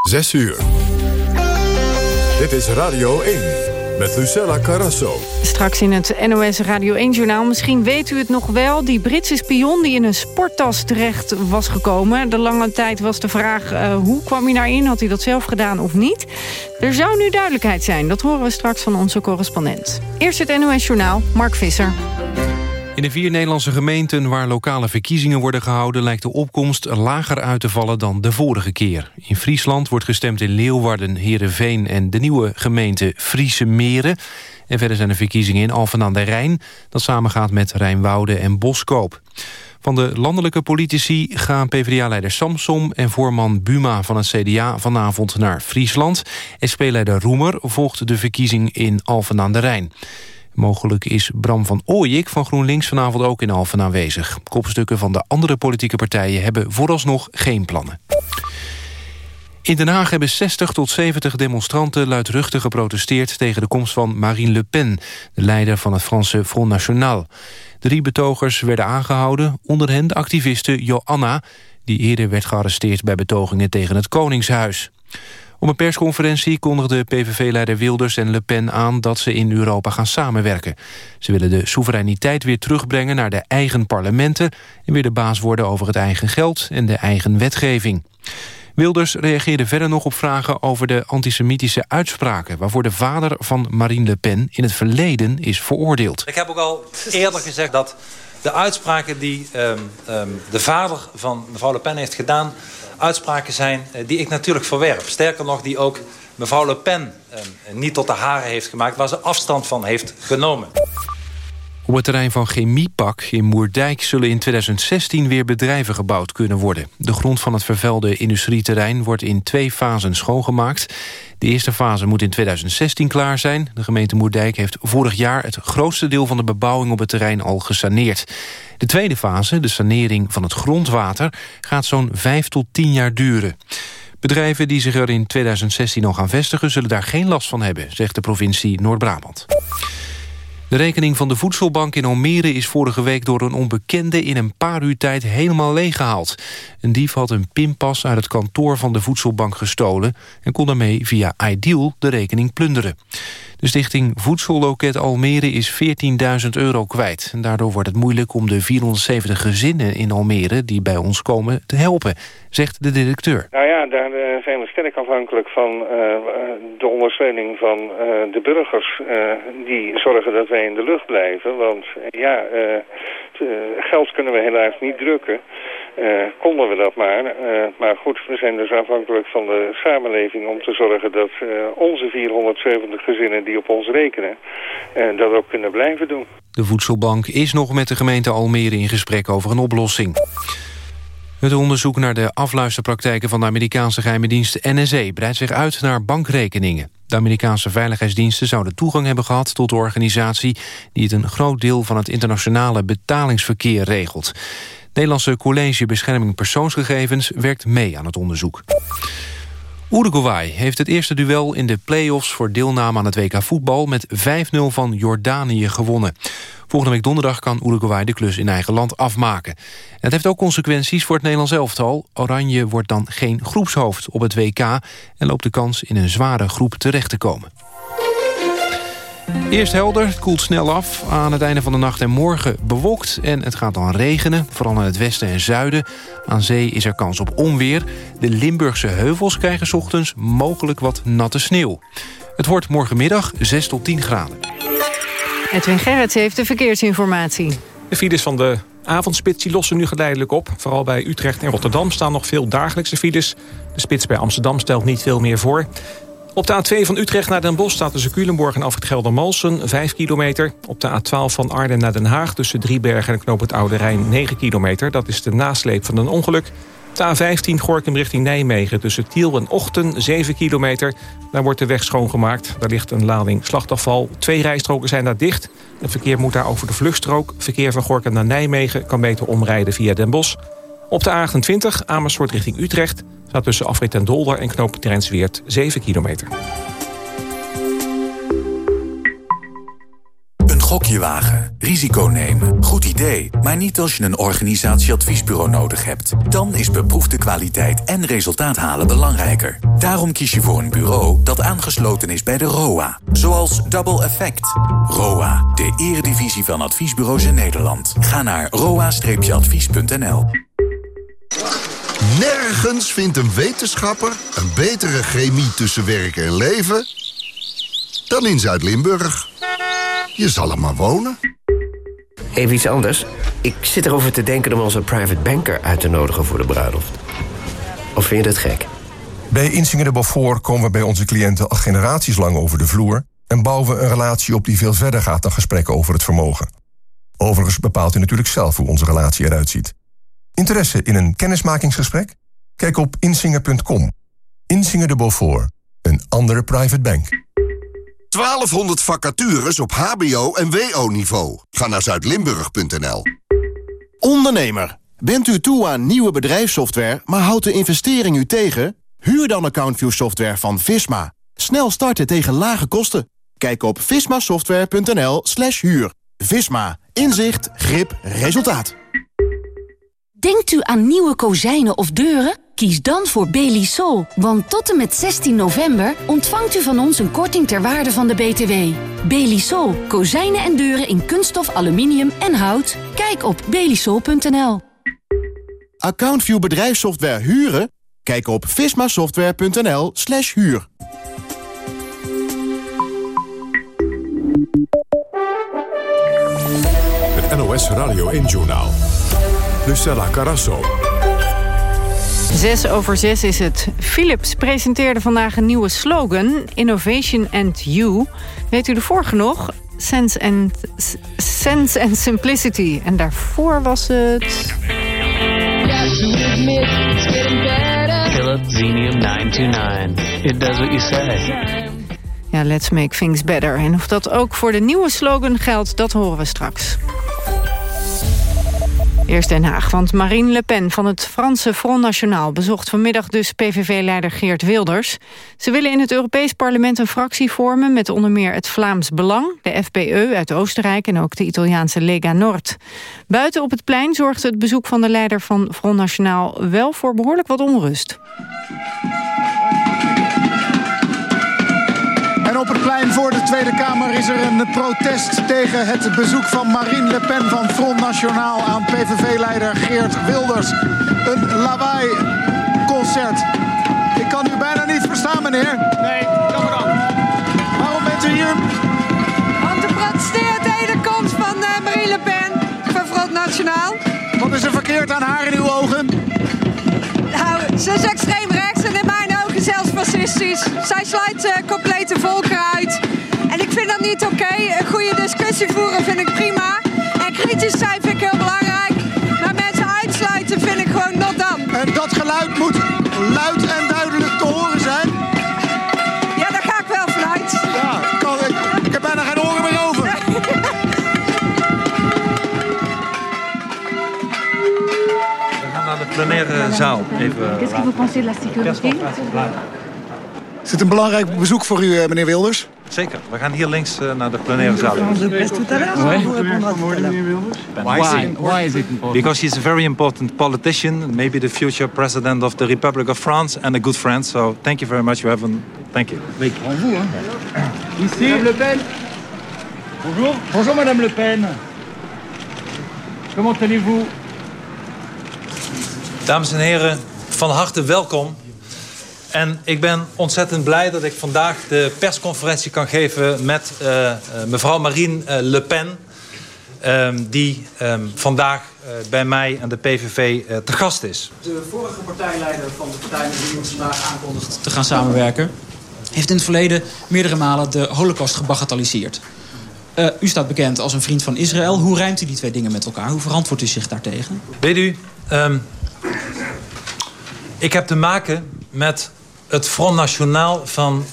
6 uur. Dit is Radio 1 met Lucella Carrasso. Straks in het NOS Radio 1-journaal. Misschien weet u het nog wel. Die Britse spion die in een sporttas terecht was gekomen. De lange tijd was de vraag uh, hoe kwam hij daarin? Had hij dat zelf gedaan of niet? Er zou nu duidelijkheid zijn. Dat horen we straks van onze correspondent. Eerst het NOS-journaal. Mark Visser. In de vier Nederlandse gemeenten waar lokale verkiezingen worden gehouden... lijkt de opkomst lager uit te vallen dan de vorige keer. In Friesland wordt gestemd in Leeuwarden, Heerenveen... en de nieuwe gemeente Friese Meren. En verder zijn er verkiezingen in Alphen aan de Rijn... dat samengaat met Rijnwoude en Boskoop. Van de landelijke politici gaan PvdA-leider Samsom... en voorman Buma van het CDA vanavond naar Friesland. SP-leider Roemer volgt de verkiezing in Alphen aan de Rijn. Mogelijk is Bram van Ooyik van GroenLinks vanavond ook in Alphen aanwezig. Kopstukken van de andere politieke partijen hebben vooralsnog geen plannen. In Den Haag hebben 60 tot 70 demonstranten luidruchtig geprotesteerd... tegen de komst van Marine Le Pen, de leider van het Franse Front National. Drie betogers werden aangehouden, onder hen de activiste Joanna... die eerder werd gearresteerd bij betogingen tegen het Koningshuis. Op een persconferentie kondigden PVV-leider Wilders en Le Pen aan dat ze in Europa gaan samenwerken. Ze willen de soevereiniteit weer terugbrengen naar de eigen parlementen... en weer de baas worden over het eigen geld en de eigen wetgeving. Wilders reageerde verder nog op vragen over de antisemitische uitspraken... waarvoor de vader van Marine Le Pen in het verleden is veroordeeld. Ik heb ook al eerder gezegd dat de uitspraken die um, um, de vader van mevrouw Le Pen heeft gedaan uitspraken zijn eh, die ik natuurlijk verwerp. Sterker nog, die ook mevrouw Le Pen eh, niet tot de haren heeft gemaakt... waar ze afstand van heeft genomen. Op het terrein van Chemiepak in Moerdijk zullen in 2016 weer bedrijven gebouwd kunnen worden. De grond van het vervuilde industrieterrein wordt in twee fasen schoongemaakt. De eerste fase moet in 2016 klaar zijn. De gemeente Moerdijk heeft vorig jaar het grootste deel van de bebouwing op het terrein al gesaneerd. De tweede fase, de sanering van het grondwater, gaat zo'n 5 tot 10 jaar duren. Bedrijven die zich er in 2016 al gaan vestigen... zullen daar geen last van hebben, zegt de provincie Noord-Brabant. De rekening van de voedselbank in Almere is vorige week door een onbekende in een paar uur tijd helemaal leeggehaald. Een dief had een pinpas uit het kantoor van de voedselbank gestolen en kon daarmee via Ideal de rekening plunderen. De stichting Voedselloket Almere is 14.000 euro kwijt. Daardoor wordt het moeilijk om de 470 gezinnen in Almere die bij ons komen te helpen, zegt de directeur. Nou ja, daar uh, zijn we sterk afhankelijk van uh, de ondersteuning van uh, de burgers die zorgen dat wij in de lucht blijven. Want ja, geld kunnen we helaas niet drukken. Uh, konden we dat maar. Uh, maar goed, we zijn dus afhankelijk van de samenleving om te zorgen dat uh, onze 470 gezinnen die op ons rekenen, dat ook kunnen blijven doen. De Voedselbank is nog met de gemeente Almere in gesprek over een oplossing. Het onderzoek naar de afluisterpraktijken van de Amerikaanse geheime dienst NSE breidt zich uit naar bankrekeningen. De Amerikaanse veiligheidsdiensten zouden toegang hebben gehad tot de organisatie die het een groot deel van het internationale betalingsverkeer regelt. Nederlandse College Bescherming Persoonsgegevens werkt mee aan het onderzoek. Uruguay heeft het eerste duel in de play-offs voor deelname aan het WK voetbal met 5-0 van Jordanië gewonnen. Volgende week donderdag kan Uruguay de klus in eigen land afmaken. Het heeft ook consequenties voor het Nederlands elftal. Oranje wordt dan geen groepshoofd op het WK en loopt de kans in een zware groep terecht te komen. Eerst helder, het koelt snel af aan het einde van de nacht en morgen bewolkt. En het gaat dan regenen, vooral in het westen en zuiden. Aan zee is er kans op onweer. De Limburgse heuvels krijgen ochtends mogelijk wat natte sneeuw. Het wordt morgenmiddag 6 tot 10 graden. Edwin Gerrits heeft de verkeersinformatie. De files van de avondspits lossen nu geleidelijk op. Vooral bij Utrecht en Rotterdam staan nog veel dagelijkse files. De spits bij Amsterdam stelt niet veel meer voor. Op de A2 van Utrecht naar Den Bosch staat tussen Culemborg en Afrit Geldermalsen 5 kilometer. Op de A12 van Arnhem naar Den Haag tussen Driebergen en Knoop het Oude Rijn 9 kilometer. Dat is de nasleep van een ongeluk. De A15 Gorkum richting Nijmegen tussen Tiel en Ochten 7 kilometer. Daar wordt de weg schoongemaakt. Daar ligt een lading slachtafval. Twee rijstroken zijn daar dicht. Het verkeer moet daar over de vluchtstrook. Verkeer van Gorkum naar Nijmegen kan beter omrijden via Den Bosch. Op de A28 Amersfoort richting Utrecht staat tussen Afrit en Dolder en knooppunt Rijnsweert 7 kilometer. gokje wagen, risico nemen, goed idee. Maar niet als je een organisatieadviesbureau nodig hebt. Dan is beproefde kwaliteit en resultaat halen belangrijker. Daarom kies je voor een bureau dat aangesloten is bij de ROA. Zoals Double Effect. ROA, de eredivisie van adviesbureaus in Nederland. Ga naar roa-advies.nl. Nergens vindt een wetenschapper een betere chemie tussen werk en leven dan in Zuid-Limburg. Je zal er maar wonen. Even iets anders. Ik zit erover te denken om onze private banker uit te nodigen voor de bruiloft. Of vind je dat gek? Bij Insinger de Beaufort komen we bij onze cliënten al generaties lang over de vloer... en bouwen we een relatie op die veel verder gaat dan gesprekken over het vermogen. Overigens bepaalt u natuurlijk zelf hoe onze relatie eruit ziet. Interesse in een kennismakingsgesprek? Kijk op insinger.com. Insinger de Beaufort, een andere private bank. 1200 vacatures op hbo- en wo-niveau. Ga naar zuidlimburg.nl. Ondernemer, bent u toe aan nieuwe bedrijfssoftware... maar houdt de investering u tegen? Huur dan AccountView software van Visma. Snel starten tegen lage kosten. Kijk op vismasoftware.nl slash huur. Visma. Inzicht, grip, resultaat. Denkt u aan nieuwe kozijnen of deuren? Kies dan voor Belisol, want tot en met 16 november ontvangt u van ons een korting ter waarde van de BTW. Belisol, kozijnen en deuren in kunststof, aluminium en hout. Kijk op belisol.nl. AccountView bedrijfssoftware huren? Kijk op vismasoftware.nl slash huur. Het NOS Radio 1-journaal. Lucella Carasso. Zes over zes is het. Philips presenteerde vandaag een nieuwe slogan. Innovation and You. Weet u de vorige nog? Sense and, sense and Simplicity. En daarvoor was het... Philips Xenium 929. It does what you say. Ja, let's make things better. En of dat ook voor de nieuwe slogan geldt, dat horen we straks. Eerst Den Haag, want Marine Le Pen van het Franse Front National... bezocht vanmiddag dus PVV-leider Geert Wilders. Ze willen in het Europees Parlement een fractie vormen... met onder meer het Vlaams Belang, de FPE uit Oostenrijk... en ook de Italiaanse Lega Nord. Buiten op het plein zorgde het bezoek van de leider van Front National... wel voor behoorlijk wat onrust. Plein voor de Tweede Kamer is er een protest tegen het bezoek van Marine Le Pen van Front Nationaal aan PVV-leider Geert Wilders. Een lawaai-concert. Ik kan u bijna niet verstaan, meneer. Nee, jammer dan. Waarom bent u hier? Om te protesteren tegen de komst van uh, Marine Le Pen van Front Nationaal. Wat is er verkeerd aan haar in uw ogen? Nou, ze is extreem rechts en mijn fascistisch. Zij sluit uh, complete volkeren uit. En ik vind dat niet oké. Okay. Een goede discussie voeren vind ik prima. En kritisch zijn vind ik heel belangrijk. Maar mensen uitsluiten vind ik gewoon not dan. En dat geluid moet luid en duidelijk te horen zijn? Ja, daar ga ik wel vanuit. Ja, kan ik, ik heb bijna geen oren meer over. naar de plenaire zaal. Even Qu'est-ce que vous pensez de la sécurité Is het een belangrijk bezoek voor u, meneer Wilders? Zeker. We gaan hier links uh, naar de plenaire zaal. Why? Why is it important? Because he's a very important politician, maybe the future president of the Republic of France and a good friend. So thank you very much. You have an... Thank you. Hein. Ici. Madame Le Pen. Bonjour. Bonjour, Madame Le Pen. Comment allez-vous? Dames en heren, van harte welkom. En ik ben ontzettend blij dat ik vandaag de persconferentie kan geven met uh, mevrouw Marine uh, Le Pen. Um, die um, vandaag bij mij en de PVV te gast is. De vorige partijleider van de partij met wie ons vandaag aankondigt te gaan samenwerken... heeft in het verleden meerdere malen de holocaust gebagatelliseerd. u staat bekend als een vriend van Israël. Hoe rijmt u die twee dingen met elkaar? Hoe verantwoordt u zich daartegen? Weet u, um, ik heb te maken met het Front National van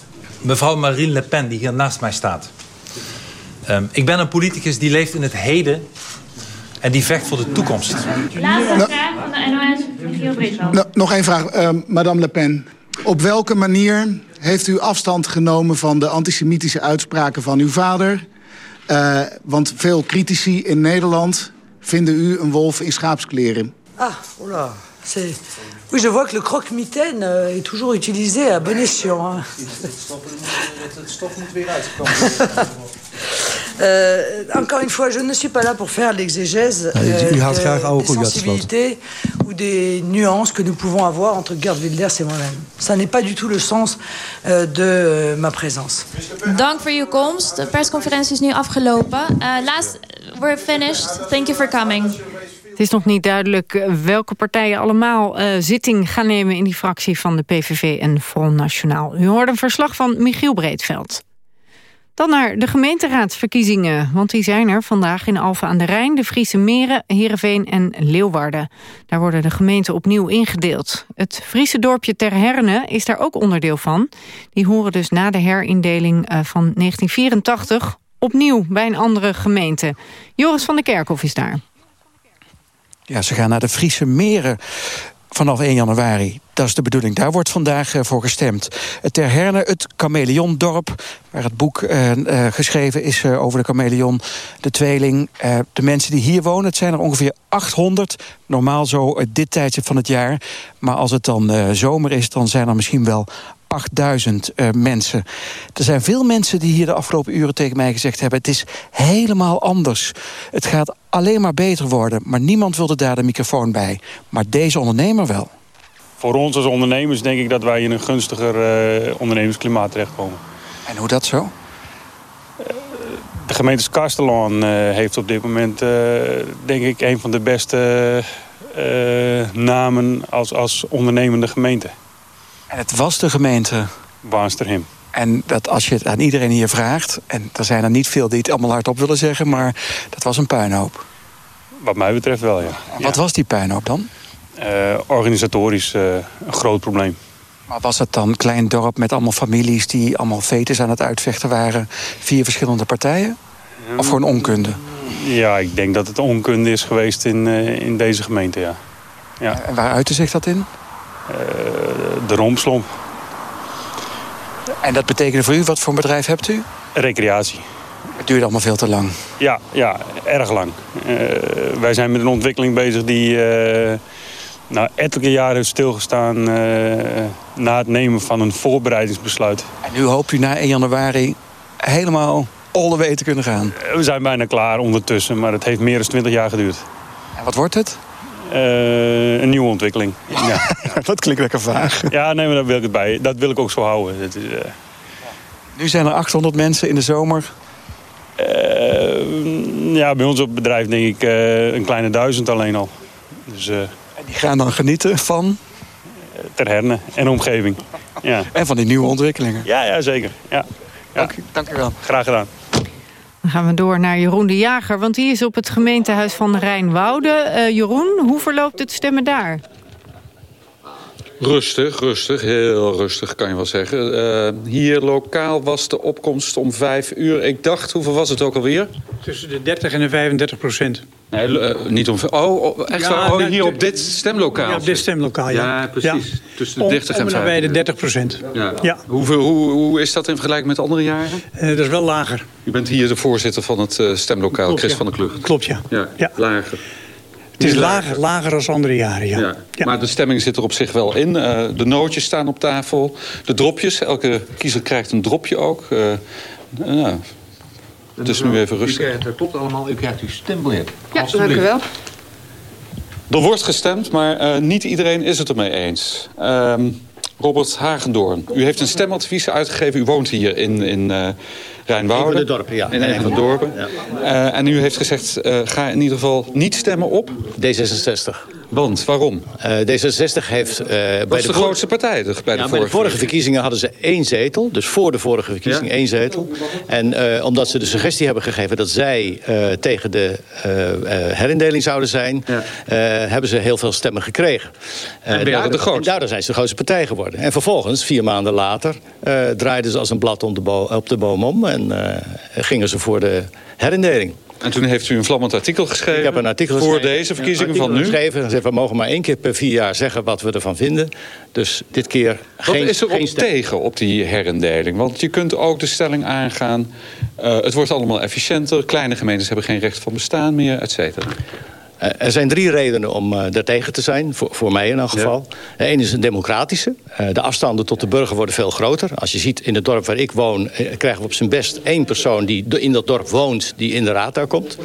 mevrouw Marine Le Pen... die hier naast mij staat. Um, ik ben een politicus die leeft in het heden... en die vecht voor de toekomst. Laatste vraag van de NOS, Giel Breeswald. No, nog één vraag, uh, madame Le Pen. Op welke manier heeft u afstand genomen van de antisemitische uitspraken van uw vader... Uh, want veel critici in Nederland vinden u een wolf in schaapskleren. Ah, oula. Oui, je vois que le croque-mitaine euh, est toujours utilisé à bon escient. Euh, encore une fois, je ne suis pas là pour faire l'exégèse euh, des sensibilités ou des nuances que nous pouvons avoir entre Gerd Wilders et moi-même. Ça n'est pas du tout le sens euh, de ma présence. Dank voor uw komst. De persconferentie is nu afgelopen. Uh, last, we're finished. Thank you for coming. Het is nog niet duidelijk eh, welke partijen allemaal uh, zitting gaan nemen... in die fractie van de PVV en Front Nationaal. U hoort een verslag van Michiel Breedveld. Dan naar de gemeenteraadsverkiezingen. Want die zijn er vandaag in Alphen aan de Rijn, de Friese Meren, Heerenveen en Leeuwarden. Daar worden de gemeenten opnieuw ingedeeld. Het Friese dorpje Ter Herne is daar ook onderdeel van. Die horen dus na de herindeling eh, van 1984 opnieuw bij een andere gemeente. Joris van der Kerkhof is daar. Ja, ze gaan naar de Friese meren vanaf 1 januari. Dat is de bedoeling. Daar wordt vandaag uh, voor gestemd. Het Ter Herne, het Chameleondorp, waar het boek uh, geschreven is over de chameleon, de tweeling. de mensen die hier wonen, het zijn er ongeveer 800. Normaal zo dit tijdstip van het jaar. Maar als het dan zomer is, dan zijn er misschien wel 8000 uh, mensen. Er zijn veel mensen die hier de afgelopen uren tegen mij gezegd hebben... het is helemaal anders. Het gaat alleen maar beter worden. Maar niemand wilde daar de microfoon bij. Maar deze ondernemer wel. Voor ons als ondernemers denk ik dat wij in een gunstiger uh, ondernemersklimaat terechtkomen. En hoe dat zo? De gemeente Castellon uh, heeft op dit moment, uh, denk ik, een van de beste namen als, als ondernemende gemeente. En het was de gemeente Waansterhim. En dat als je het aan iedereen hier vraagt... en er zijn er niet veel die het allemaal hardop willen zeggen... maar dat was een puinhoop. Wat mij betreft wel, ja. Wat was die puinhoop dan? Uh, organisatorisch uh, een groot probleem. Maar was het dan een klein dorp met allemaal families... die allemaal fetes aan het uitvechten waren... vier verschillende partijen? Of gewoon onkunde? Ja, ik denk dat het onkunde is geweest in, uh, in deze gemeente, ja. ja. En waar uitte zich dat in? de rompslomp. En dat betekent voor u, wat voor een bedrijf hebt u? Recreatie. Het duurt allemaal veel te lang. Ja, ja erg lang. Uh, wij zijn met een ontwikkeling bezig die uh, nou, ettelijke jaren heeft stilgestaan... Uh, na het nemen van een voorbereidingsbesluit. En nu hoopt u na 1 januari helemaal all the way te kunnen gaan? We zijn bijna klaar ondertussen, maar het heeft meer dan 20 jaar geduurd. En wat wordt het? Uh, een nieuwe ontwikkeling. Ja. dat klinkt lekker vaag. Ja, nee, maar dat wil ik het bij. Dat wil ik ook zo houden. Dat is, uh... Nu zijn er 800 mensen in de zomer. Uh, ja, bij ons op het bedrijf denk ik een kleine duizend alleen al. Dus, en die gaan dan genieten van? Ter Herne en omgeving. Ja. En van die nieuwe ontwikkelingen. Ja, ja zeker. Ja. Ja. Dank, dank u wel. Graag gedaan. Dan gaan we door naar Jeroen de Jager, want die is op het gemeentehuis van Rijnwoude. Uh, Jeroen, hoe verloopt het stemmen daar? Rustig, rustig, heel rustig kan je wel zeggen. Uh, hier lokaal was de opkomst om vijf uur. Ik dacht, hoeveel was het ook alweer? Tussen de 30 en de 35 procent. Nee, uh, niet om... Oh, echt ja, oh, hier op dit stemlokaal? Ja, op dit stemlokaal, ja. Ja, precies. Ja. Tussen de 30 om, en 35. bij de 30 procent. Ja. ja. Hoeveel, hoe, hoe is dat in vergelijking met andere jaren? Uh, dat is wel lager. U bent hier de voorzitter van het uh, stemlokaal, Klopt, Chris van der Klucht. Klopt, ja. Ja, lager. Het is lager, lager dan andere jaren, ja. ja. ja. Maar de stemming zit er op zich wel in. Uh, de nootjes staan op tafel. De dropjes, elke kiezer krijgt een dropje ook. Uh, uh, het is nu even rustig. U krijgt, dat klopt allemaal, u krijgt uw stembiljet. Ja, dank u wel. Er wordt gestemd, maar niet iedereen is het ermee eens. Um, Robert Hagendoorn, u heeft een stemadvies uitgegeven. U woont hier in... in Rijnwoude. Een van de dorpen, ja. In een van de dorpen. Ja. Uh, en u heeft gezegd, uh, ga in ieder geval niet stemmen op? D66. Want, waarom? Uh, D66 heeft... Uh, bij de, de grootste partij bij, ja, de, vorige bij de vorige verkiezingen hadden ze één zetel. Dus voor de vorige verkiezing ja? één zetel. En uh, omdat ze de suggestie hebben gegeven dat zij tegen de herindeling zouden zijn... Ja. hebben ze heel veel stemmen gekregen. en daardoor, de en daardoor zijn ze de grootste partij geworden. En vervolgens, vier maanden later, draaiden ze als een blad om de op de boom om... en gingen ze voor de herindeling. En toen heeft u een vlammend artikel geschreven. Ik heb een artikel voor geschreven. deze verkiezingen van nu. geschreven. zei, We mogen maar één keer per vier jaar zeggen wat we ervan vinden. Dus dit keer Wat geen, is er op tegen op die herindeling? Want je kunt ook de stelling aangaan... eh, het wordt allemaal efficiënter, kleine gemeentes hebben geen recht van bestaan meer, et cetera. Eh, Er zijn drie redenen om eh daartegen te zijn, voor, voor mij in elk geval. Eén is een democratische. Eh, de afstanden tot de burger worden veel groter. Als je ziet in het dorp waar ik woon... eh, krijgen we op zijn best één persoon die in dat dorp woont... die in de raad daar komt.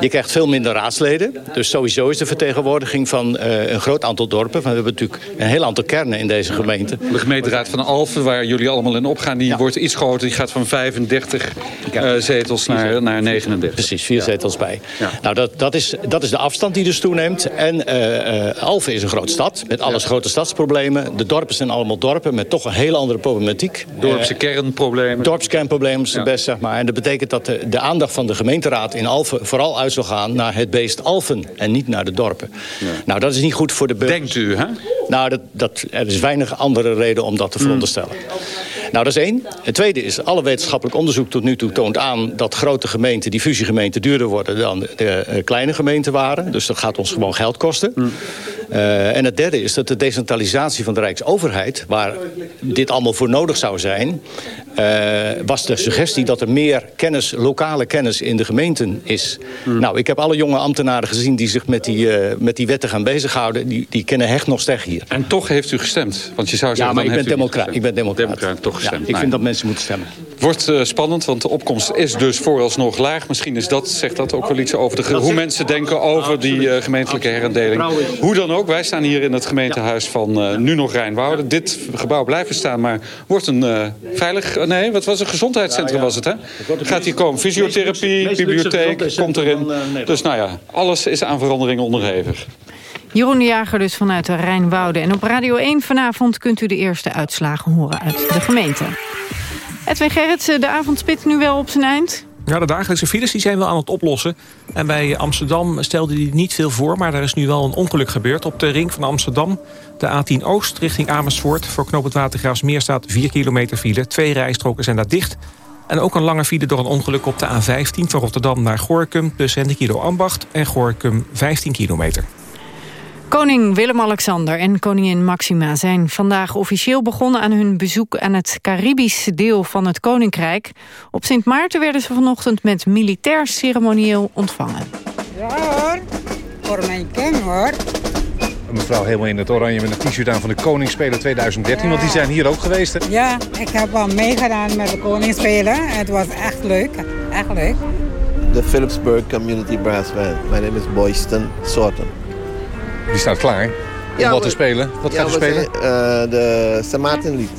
Je krijgt veel minder raadsleden. Dus sowieso is de vertegenwoordiging van eh, een groot aantal dorpen... want we hebben natuurlijk een heel aantal kernen in deze gemeente. De gemeenteraad van Alphen, waar jullie allemaal in opgaan... die wordt iets groter. Die gaat van 35 eh, zetels naar, naar 39. Precies, vier zetels bij. Nou, dat, dat, is, dat is de afstand die dus toeneemt. En eh eh, Alphen is een grote stad met alles grote stadsproblemen. De dorpen zijn allemaal dorpen met toch een hele andere problematiek. Dorpse Eh, kernproblemen. Dorpskernprobleem is het best, zeg maar. En dat betekent dat de, de aandacht van de gemeenteraad in Alphen... vooral uit zal gaan naar het beest Alphen en niet naar de dorpen. Nou, dat is niet goed voor de burgers. Denkt u, hè? Nou, dat, dat, er is weinig andere reden om dat te veronderstellen. Nou, dat is één. Het tweede is, alle wetenschappelijk onderzoek tot nu toe toont aan... dat grote gemeenten, die fusiegemeenten, duurder worden dan de eh, kleine gemeenten waren. Dus dat gaat ons gewoon geld kosten. Eh, en het derde is dat de decentralisatie van de Rijksoverheid... waar dit allemaal voor nodig zou zijn... eh, was de suggestie dat er meer kennis, lokale kennis in de gemeenten is. Nou, ik heb alle jonge ambtenaren gezien die zich met die, eh, met die wetten gaan bezighouden. Die, die kennen hecht nog steeg hier. En toch heeft u gestemd. Want je zou Ja, zeggen, maar dan ik ben democraat. Ik ben democraat. Democraat, toch gestemd. Ja, ik Nou vind ja. dat mensen moeten stemmen. Wordt spannend, want de opkomst is dus vooralsnog laag. Misschien is dat, zegt dat ook wel iets over de, hoe mensen denken over die gemeentelijke herindeling. Hoe dan ook, wij staan hier in het gemeentehuis van eh, nu nog Rijnwoude. Dit gebouw blijft staan, maar wordt een eh, veilig... eh, nee, wat was het? Gezondheidscentrum was het, hè? Gaat hier komen fysiotherapie, bibliotheek, komt erin. Dus nou ja, alles is aan verandering onderhevig. Jeroen de Jager dus vanuit de Rijnwoude. En op Radio 1 vanavond kunt u de eerste uitslagen horen uit de gemeente. Edwin Gerritsen, de avondspit nu wel op zijn eind? Ja, de dagelijkse files die zijn wel aan het oplossen. En bij Amsterdam stelde hij niet veel voor... maar er is nu wel een ongeluk gebeurd op de ring van Amsterdam. De A10 Oost richting Amersfoort. Voor knoop het Watergraafsmeer staat 4 kilometer file. Twee rijstroken zijn daar dicht. En ook een lange file door een ongeluk op de A15... van Rotterdam naar Gorkum tussen Hendikilo Ambacht... en Gorkum 15 kilometer. Koning Willem-Alexander en koningin Maxima zijn vandaag officieel begonnen aan hun bezoek aan het Caribische deel van het Koninkrijk. Op Sint Maarten werden ze vanochtend met militair ceremonieel ontvangen. Ja hoor, voor mijn king hoor. Een mevrouw helemaal in het oranje met een t-shirt aan van de Koningsspelen 2013. Want die zijn hier ook geweest. hè? Ja, ik heb wel meegedaan met de koningsspelen. Het was echt leuk, echt leuk. The Philipsburg Community Brass Band. My name is Boyston Sorten. Die staat klaar om Ja, wat we- te spelen. Wat ja, gaat u we spelen? zijn, eh, de St. Maarten lied.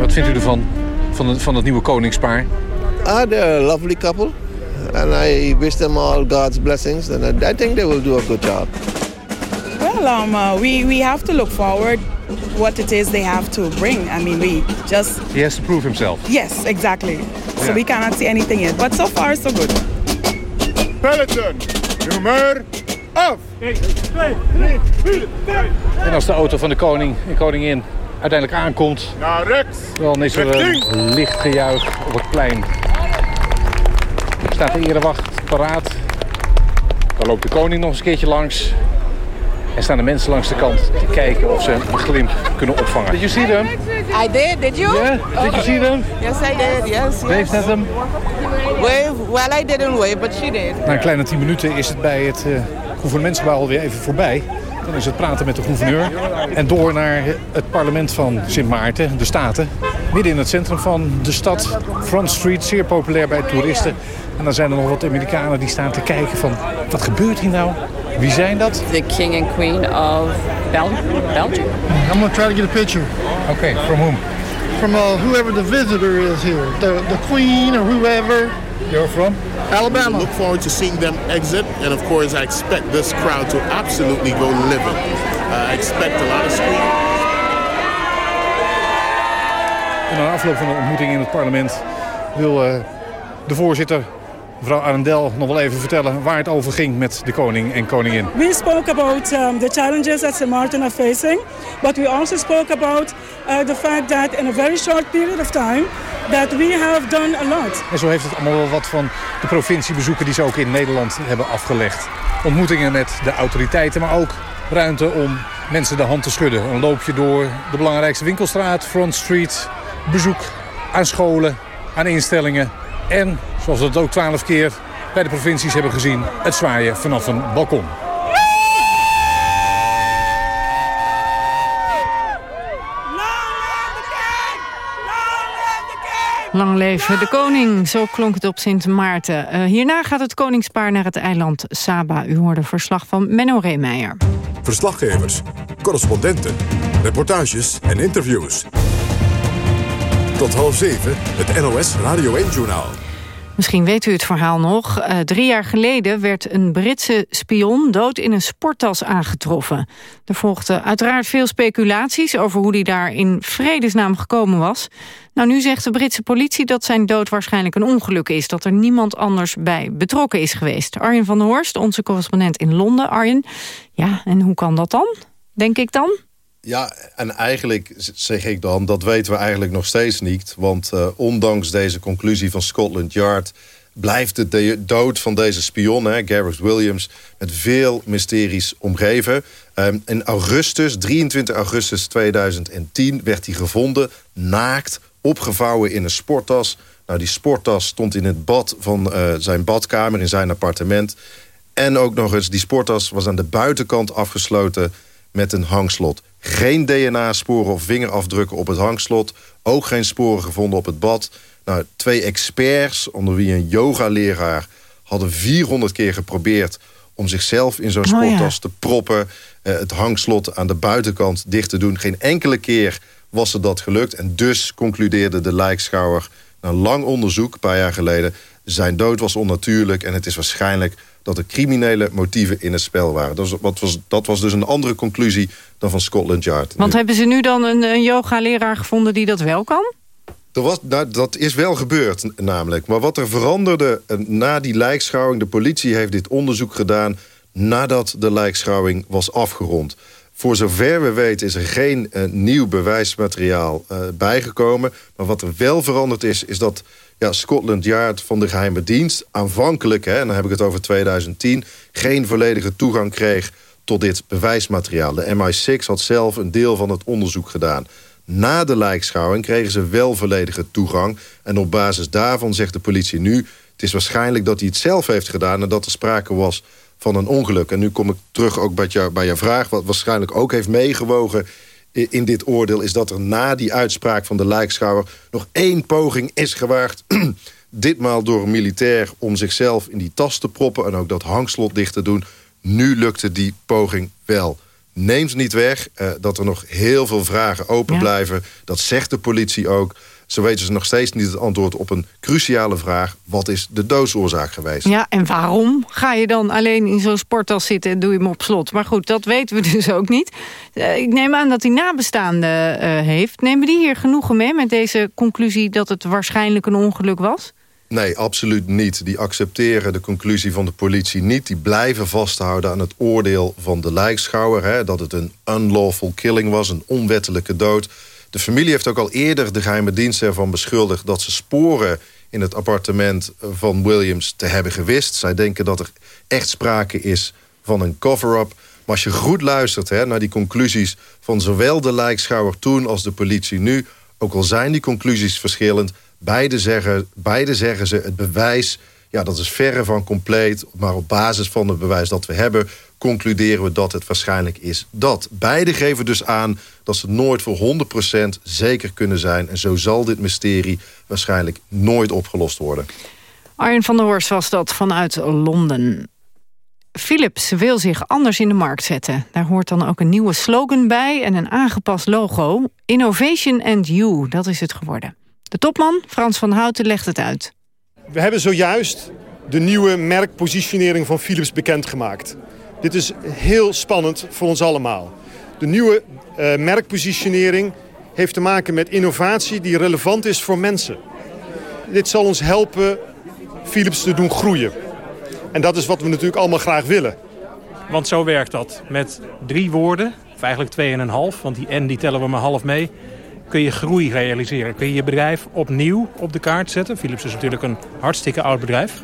Wat vindt u ervan? Van het, van het nieuwe koningspaar? Ah, they're a lovely couple. And I wish them all God's blessings. And I, I think they will do a good job. Well, um, uh, we, we have to look forward what it is they have to bring. I mean, we just, He has to prove himself. yes, exactly. So Yeah. we cannot see anything yet. But so far, so good. Peloton, nummer af. En als de auto van de koning en koningin uiteindelijk aankomt... Naar rechts. dan is er een licht gejuich op het plein. Er staat de erewacht paraat. Dan loopt de koning nog eens een keertje langs. En staan de mensen langs de kant te kijken of ze een glimp kunnen opvangen. Did you see them? I did. Did you? Yeah. Did you see them? Yes, I did. Yes. Wave at them. Wave. Well, I didn't wave, but she did. Na een kleine 10 minuten is het bij het uh, gouvernementsgebouw alweer even voorbij. Dan is het praten met de gouverneur. En door naar het parlement van Sint Maarten, de Staten. Midden in het centrum van de stad. Front Street, zeer populair bij toeristen. En dan zijn er nog wat Amerikanen die staan te kijken van... wat gebeurt hier nou? Wie zijn dat? The king and queen of Bel Belgium. I'm gonna try to get a picture. Okay, from whom? From uh, whoever the visitor is here. The, the queen or whoever. You're from? Alabama. Look forward to seeing them exit, and of course, I expect this crowd to absolutely go living. Uh, I expect a lot of screaming. En na afloop van de ontmoeting in het parlement wil uh, de voorzitter mevrouw Arendel nog wel even vertellen waar het over ging met de koning en koningin. We spoke about um, the challenges that St. Martin are facing, but we also spoke about uh, the fact that in a very short period of time that we have done a lot. En zo heeft het allemaal wel wat van de provinciebezoeken die ze ook in Nederland hebben afgelegd. Ontmoetingen met de autoriteiten, maar ook ruimte om mensen de hand te schudden. Een loopje door de belangrijkste winkelstraat, Front Street, bezoek aan scholen, aan instellingen en, zoals we het ook twaalf keer bij de provincies hebben gezien, het zwaaien vanaf een balkon. Lang leven de koning, zo klonk het op Sint Maarten. Uh, hierna gaat het koningspaar naar het eiland Saba. U hoorde verslag van Menno Reemeijer. Verslaggevers, correspondenten, reportages en interviews. Tot half zeven, het NOS Radio 1-journaal. Misschien weet u het verhaal nog. Uh, drie jaar geleden werd een Britse spion dood in een sporttas aangetroffen. Er volgden uiteraard veel speculaties over hoe hij daar in vredesnaam gekomen was. Nou, nu zegt de Britse politie dat zijn dood waarschijnlijk een ongeluk is. Dat er niemand anders bij betrokken is geweest. Arjen van der Horst, onze correspondent in Londen. Arjen, ja, en hoe kan dat dan? Denk ik dan? Ja, en eigenlijk zeg ik dan, dat weten we eigenlijk nog steeds niet. Want uh, ondanks deze conclusie van Scotland Yard... blijft de dood van deze spion, hè, Gareth Williams... met veel mysteries omgeven. Um, in augustus, 23 augustus 2010, werd hij gevonden, naakt, opgevouwen in een sporttas. Nou, die sporttas stond in het bad van uh, zijn badkamer in zijn appartement. En ook nog eens, die sporttas was aan de buitenkant afgesloten met een hangslot. Geen DNA-sporen of vingerafdrukken op het hangslot. Ook geen sporen gevonden op het bad. Nou, twee experts, onder wie een yogaleraar... hadden 400 keer geprobeerd om zichzelf in zo'n oh, sporttas te proppen. Uh, het hangslot aan de buitenkant dicht te doen. Geen enkele keer was er dat gelukt. En dus concludeerde de lijkschouwer... na lang onderzoek, een paar jaar geleden... zijn dood was onnatuurlijk en het is waarschijnlijk dat er criminele motieven in het spel waren. Dat was, was, dat was dus een andere conclusie dan van Scotland Yard. Want hebben ze nu dan een, een yoga-leraar gevonden die dat wel kan? Er was, nou, dat is wel gebeurd namelijk. Maar wat er veranderde eh, na die lijkschouwing... de politie heeft dit onderzoek gedaan nadat de lijkschouwing was afgerond. Voor zover we weten is er geen uh, nieuw bewijsmateriaal uh, bijgekomen. Maar wat er wel veranderd is, is dat ja, Scotland Yard van de geheime dienst... aanvankelijk, hè, en dan heb ik het over 2010... geen volledige toegang kreeg tot dit bewijsmateriaal. De MI6 had zelf een deel van het onderzoek gedaan. Na de lijkschouwing kregen ze wel volledige toegang. En op basis daarvan zegt de politie nu... het is waarschijnlijk dat hij het zelf heeft gedaan... en dat er sprake was van een ongeluk. En nu kom ik terug ook bij, jou, bij jouw vraag... wat waarschijnlijk ook heeft meegewogen in dit oordeel... is dat er na die uitspraak van de lijkschouwer... nog één poging is gewaagd... ditmaal door een militair om zichzelf in die tas te proppen... en ook dat hangslot dicht te doen. Nu lukte die poging wel. Neemt niet weg uh, dat er nog heel veel vragen open blijven. Dat zegt de politie ook. Zo weten ze nog steeds niet het antwoord op een cruciale vraag. Wat is de doodsoorzaak geweest? Ja, en waarom ga je dan alleen in zo'n sporttas zitten en doe je hem op slot? Maar goed, dat weten we dus ook niet. Uh, ik neem aan dat hij nabestaanden uh, heeft. Nemen die hier genoegen mee met deze conclusie dat het waarschijnlijk een ongeluk was? Nee, absoluut niet. Die accepteren de conclusie van de politie niet. Die blijven vasthouden aan het oordeel van de lijkschouwer... Hè, dat het een unlawful killing was, een onwettelijke dood. De familie heeft ook al eerder de geheime dienst ervan beschuldigd... dat ze sporen in het appartement van Williams te hebben gewist. Zij denken dat er echt sprake is van een cover-up. Maar als je goed luistert hè, naar die conclusies van zowel de lijkschouwer toen als de politie nu... ook al zijn die conclusies verschillend Beide zeggen, beide zeggen ze, het bewijs ja, dat is verre van compleet. Maar op basis van het bewijs dat we hebben... concluderen we dat het waarschijnlijk is dat. Beide geven dus aan dat ze nooit voor 100% zeker kunnen zijn. En zo zal dit mysterie waarschijnlijk nooit opgelost worden. Arjen van der Horst was dat vanuit Londen. Philips wil zich anders in de markt zetten. Daar hoort dan ook een nieuwe slogan bij en een aangepast logo. Innovation and You, dat is het geworden. De topman, Frans van Houten, legt het uit. We hebben zojuist de nieuwe merkpositionering van Philips bekendgemaakt. Dit is heel spannend voor ons allemaal. De nieuwe uh, merkpositionering heeft te maken met innovatie die relevant is voor mensen. Dit zal ons helpen Philips te doen groeien. En dat is wat we natuurlijk allemaal graag willen. Want zo werkt dat. Met drie woorden, of eigenlijk twee en een half, want die N die tellen we maar half mee... kun je groei realiseren. Kun je je bedrijf opnieuw op de kaart zetten. Philips is natuurlijk een hartstikke oud bedrijf.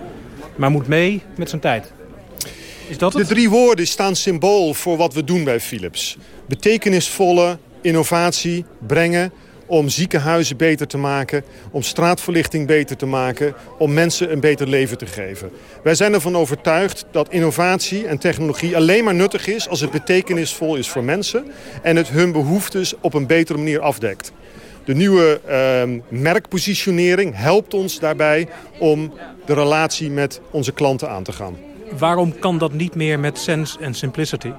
Maar moet mee met zijn tijd. Is dat het? De drie woorden staan symbool voor wat we doen bij Philips. Betekenisvolle innovatie brengen om ziekenhuizen beter te maken, om straatverlichting beter te maken, om mensen een beter leven te geven. Wij zijn ervan overtuigd dat innovatie en technologie alleen maar nuttig is als het betekenisvol is voor mensen en het hun behoeftes op een betere manier afdekt. De nieuwe uh, merkpositionering helpt ons daarbij om de relatie met onze klanten aan te gaan. Waarom kan dat niet meer met Sense en Simplicity?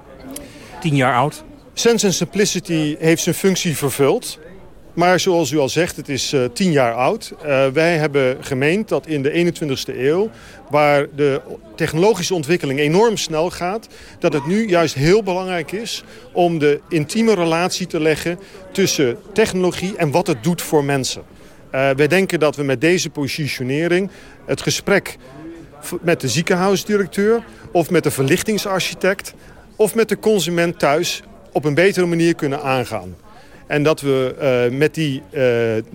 Tien jaar oud. Sense en Simplicity heeft zijn functie vervuld. Maar zoals u al zegt, het is uh, tien jaar oud. Uh, wij hebben gemeend dat in de 21ste eeuw... waar de technologische ontwikkeling enorm snel gaat... dat het nu juist heel belangrijk is om de intieme relatie te leggen... tussen technologie en wat het doet voor mensen. Uh, wij denken dat we met deze positionering het gesprek met de ziekenhuisdirecteur... of met de verlichtingsarchitect of met de consument thuis op een betere manier kunnen aangaan. En dat we uh, met die uh,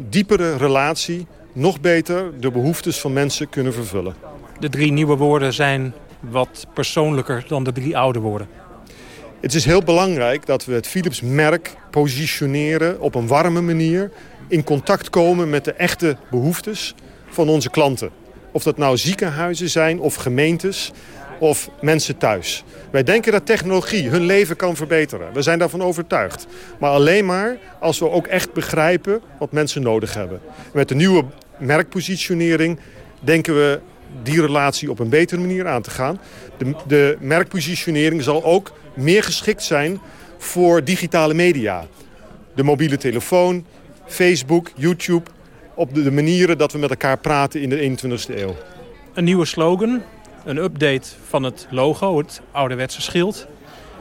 diepere relatie nog beter de behoeftes van mensen kunnen vervullen. De drie nieuwe woorden zijn wat persoonlijker dan de drie oude woorden. Het is heel belangrijk dat we het Philips-merk positioneren op een warme manier. In contact komen met de echte behoeftes van onze klanten. Of dat nou ziekenhuizen zijn of gemeentes of mensen thuis. Wij denken dat technologie hun leven kan verbeteren. We zijn daarvan overtuigd. Maar alleen maar als we ook echt begrijpen wat mensen nodig hebben. Met de nieuwe merkpositionering denken we die relatie op een betere manier aan te gaan. De, de merkpositionering zal ook meer geschikt zijn voor digitale media. De mobiele telefoon, Facebook, YouTube... op de, de manieren dat we met elkaar praten in de 21ste eeuw. Een nieuwe slogan, een update van het logo, het ouderwetse schild.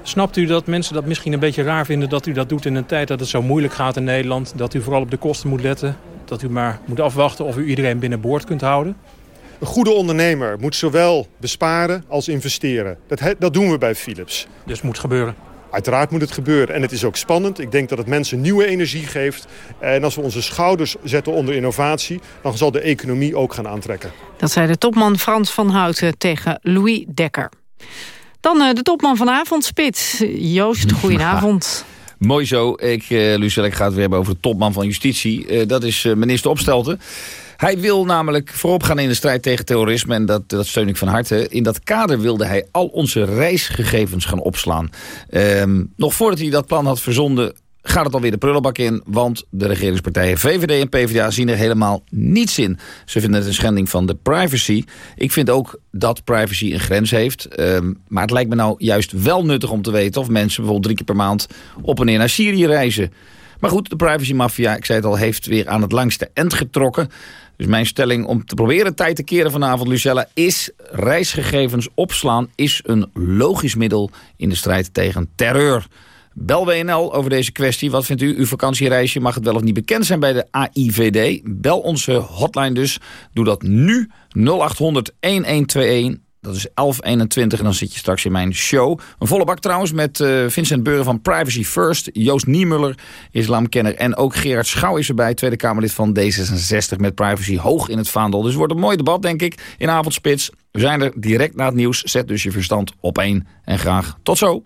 Snapt u dat mensen dat misschien een beetje raar vinden dat u dat doet in een tijd dat het zo moeilijk gaat in Nederland? Dat u vooral op de kosten moet letten? Dat u maar moet afwachten of u iedereen binnenboord kunt houden? Een goede ondernemer moet zowel besparen als investeren. Dat, dat doen we bij Philips. Dus moet gebeuren? Uiteraard moet het gebeuren. En het is ook spannend. Ik denk dat het mensen nieuwe energie geeft. En als we onze schouders zetten onder innovatie... dan zal de economie ook gaan aantrekken. Dat zei de topman Frans van Houten tegen Louis Dekker. Dan uh, de topman van Avondspits. Joost, goedenavond. Mooi zo. Ik, uh, Lucelle, ik ga het weer hebben over de topman van Justitie. Uh, dat is minister Opstelten. Hij wil namelijk voorop gaan in de strijd tegen terrorisme... en dat, dat steun ik van harte. In dat kader wilde hij al onze reisgegevens gaan opslaan. Um, nog voordat hij dat plan had verzonden gaat het alweer de prullenbak in... want de regeringspartijen VVD en PvdA zien er helemaal niets in. Ze vinden het een schending van de privacy. Ik vind ook dat privacy een grens heeft. Um, maar het lijkt me nou juist wel nuttig om te weten... of mensen bijvoorbeeld drie keer per maand op en neer naar Syrië reizen. Maar goed, de privacy mafia, ik zei het al, heeft weer aan het langste end getrokken. Dus mijn stelling om te proberen tijd te keren vanavond, Lucella... is reisgegevens opslaan is een logisch middel in de strijd tegen terreur. Bel WNL over deze kwestie. Wat vindt u? Uw vakantiereisje mag het wel of niet bekend zijn bij de AIVD. Bel onze hotline dus. Doe dat nu 0800 1121. Dat is 1121 en dan zit je straks in mijn show. Een volle bak trouwens met uh, Vincent Beuren van Privacy First. Joost Niemuller, islamkenner. En ook Gerard Schouw is erbij, Tweede Kamerlid van D66 met privacy hoog in het vaandel. Dus het wordt een mooi debat denk ik in Avondspits. We zijn er direct na het nieuws. Zet dus je verstand op één. En graag tot zo.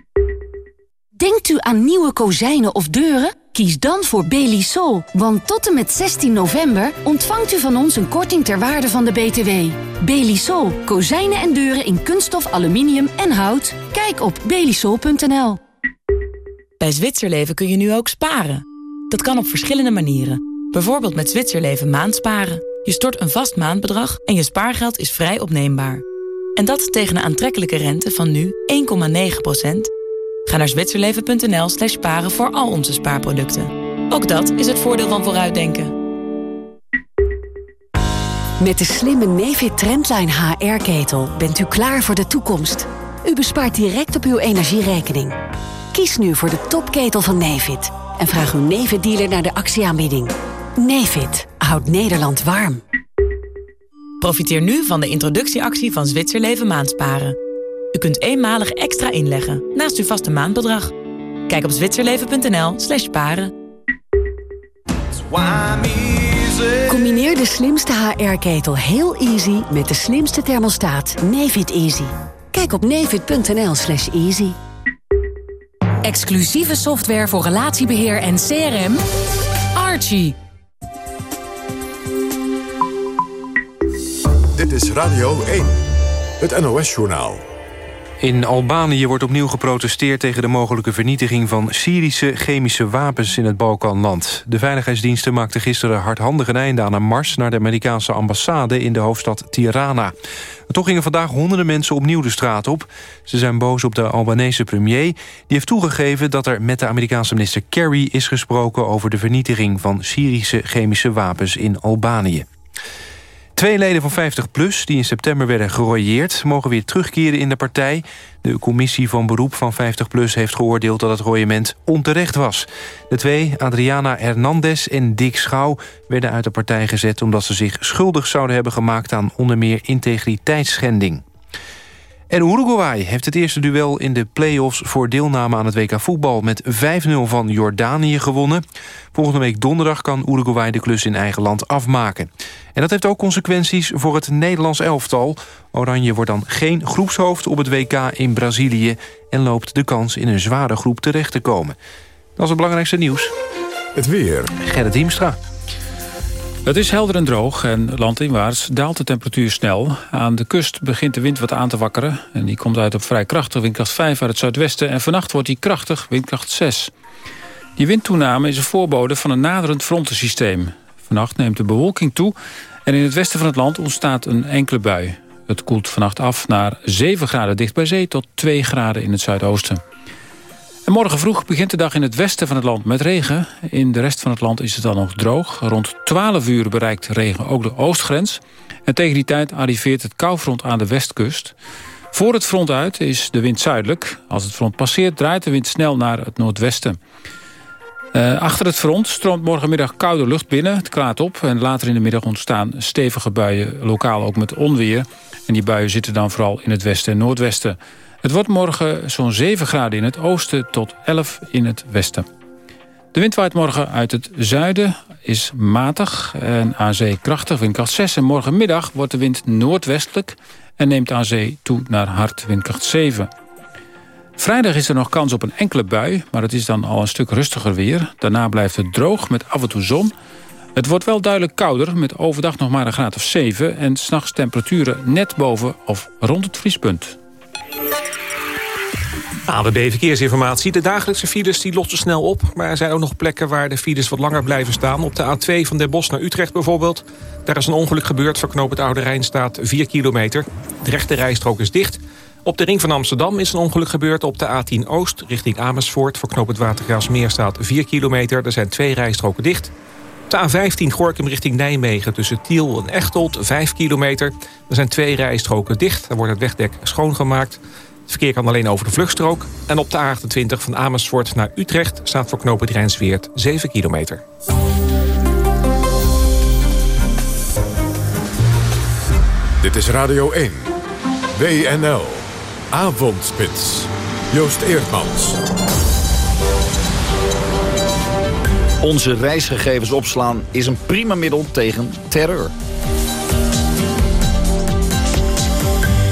Denkt u aan nieuwe kozijnen of deuren? Kies dan voor Belisol, want tot en met 16 november ontvangt u van ons een korting ter waarde van de BTW. Belisol, kozijnen en deuren in kunststof, aluminium en hout. Kijk op belisol.nl. Bij Zwitserleven kun je nu ook sparen. Dat kan op verschillende manieren. Bijvoorbeeld met Zwitserleven maandsparen. Je stort een vast maandbedrag en je spaargeld is vrij opneembaar. En dat tegen een aantrekkelijke rente van nu 1,9%. Ga naar zwitserleven.nl slash sparen voor al onze spaarproducten. Ook dat is het voordeel van vooruitdenken. Met de slimme Nefit Trendline HR-ketel bent u klaar voor de toekomst. U bespaart direct op uw energierekening. Kies nu voor de topketel van Nefit en vraag uw Nefit-dealer naar de actieaanbieding. Nefit houdt Nederland warm. Profiteer nu van de introductieactie van Zwitserleven maandsparen. U kunt eenmalig extra inleggen naast uw vaste maandbedrag. Kijk op zwitserleven.nl slash paren. Combineer de slimste HR-ketel heel easy met de slimste thermostaat Nefit Easy. Kijk op nefit.nl slash easy. Exclusieve software voor relatiebeheer en CRM. Archie. Dit is Radio 1, het NOS-journaal. In Albanië wordt opnieuw geprotesteerd tegen de mogelijke vernietiging van Syrische chemische wapens in het Balkanland. De veiligheidsdiensten maakten gisteren hardhandig een einde aan een mars naar de Amerikaanse ambassade in de hoofdstad Tirana. toch gingen vandaag honderden mensen opnieuw de straat op. Ze zijn boos op de Albanese premier. Die heeft toegegeven dat er met de Amerikaanse minister Kerry is gesproken over de vernietiging van Syrische chemische wapens in Albanië. Twee leden van 50PLUS, die in september werden gerooieerd... mogen weer terugkeren in de partij. De commissie van beroep van 50PLUS heeft geoordeeld... dat het rooiement onterecht was. De twee, Adriana Hernandez en Dick Schouw... werden uit de partij gezet omdat ze zich schuldig zouden hebben gemaakt... aan onder meer integriteitsschending. En Uruguay heeft het eerste duel in de play-offs... voor deelname aan het WK voetbal met 5-0 van Jordanië gewonnen. Volgende week donderdag kan Uruguay de klus in eigen land afmaken. En dat heeft ook consequenties voor het Nederlands elftal. Oranje wordt dan geen groepshoofd op het WK in Brazilië... en loopt de kans in een zware groep terecht te komen. Dat is het belangrijkste nieuws. Het weer. Gerrit Hiemstra. Het is helder en droog en landinwaarts daalt de temperatuur snel. Aan de kust begint de wind wat aan te wakkeren. En die komt uit op vrij krachtig, windkracht 5 uit het zuidwesten. En vannacht wordt die krachtig, windkracht 6. Die windtoename is een voorbode van een naderend frontensysteem. Vannacht neemt de bewolking toe en in het westen van het land ontstaat een enkele bui. Het koelt vannacht af naar 7 graden dicht bij zee tot 2 graden in het zuidoosten. En morgen vroeg begint de dag in het westen van het land met regen. In de rest van het land is het dan nog droog. Rond 12 uur bereikt regen ook de oostgrens. En tegen die tijd arriveert het koufront aan de westkust. Voor het front uit is de wind zuidelijk. Als het front passeert draait de wind snel naar het noordwesten. Uh, achter het front stroomt morgenmiddag koude lucht binnen. Het klaart op en later in de middag ontstaan stevige buien. Lokaal ook met onweer. En die buien zitten dan vooral in het westen en noordwesten. Het wordt morgen zo'n 7 graden in het oosten tot 11 in het westen. De wind waait morgen uit het zuiden, is matig en aan zee krachtig, windkracht 6. En morgenmiddag wordt de wind noordwestelijk en neemt aan zee toe naar hard windkracht 7. Vrijdag is er nog kans op een enkele bui, maar het is dan al een stuk rustiger weer. Daarna blijft het droog met af en toe zon. Het wordt wel duidelijk kouder, met overdag nog maar een graad of 7... en s'nachts temperaturen net boven of rond het vriespunt. ABB Verkeersinformatie. De dagelijkse files die lossen snel op. Maar er zijn ook nog plekken waar de files wat langer blijven staan. Op de A2 van Den Bosch naar Utrecht bijvoorbeeld. Daar is een ongeluk gebeurd. Voor knoop het Oude Rijn staat 4 kilometer. De rechte rijstrook is dicht. Op de ring van Amsterdam is een ongeluk gebeurd op de A10 Oost... richting Amersfoort. Voor knoop het Watergraafsmeer staat 4 kilometer. Er zijn twee rijstroken dicht. De A15 Gorkum richting Nijmegen tussen Tiel en Echtold, 5 kilometer. Er zijn twee rijstroken dicht. Daar wordt het wegdek schoongemaakt. Het verkeer kan alleen over de vluchtstrook. En op de A28 van Amersfoort naar Utrecht... staat voor knooppunt Rijnsweert 7 kilometer. Dit is Radio 1. WNL. Avondspits. Joost Eerdmans. Onze reisgegevens opslaan is een prima middel tegen terreur.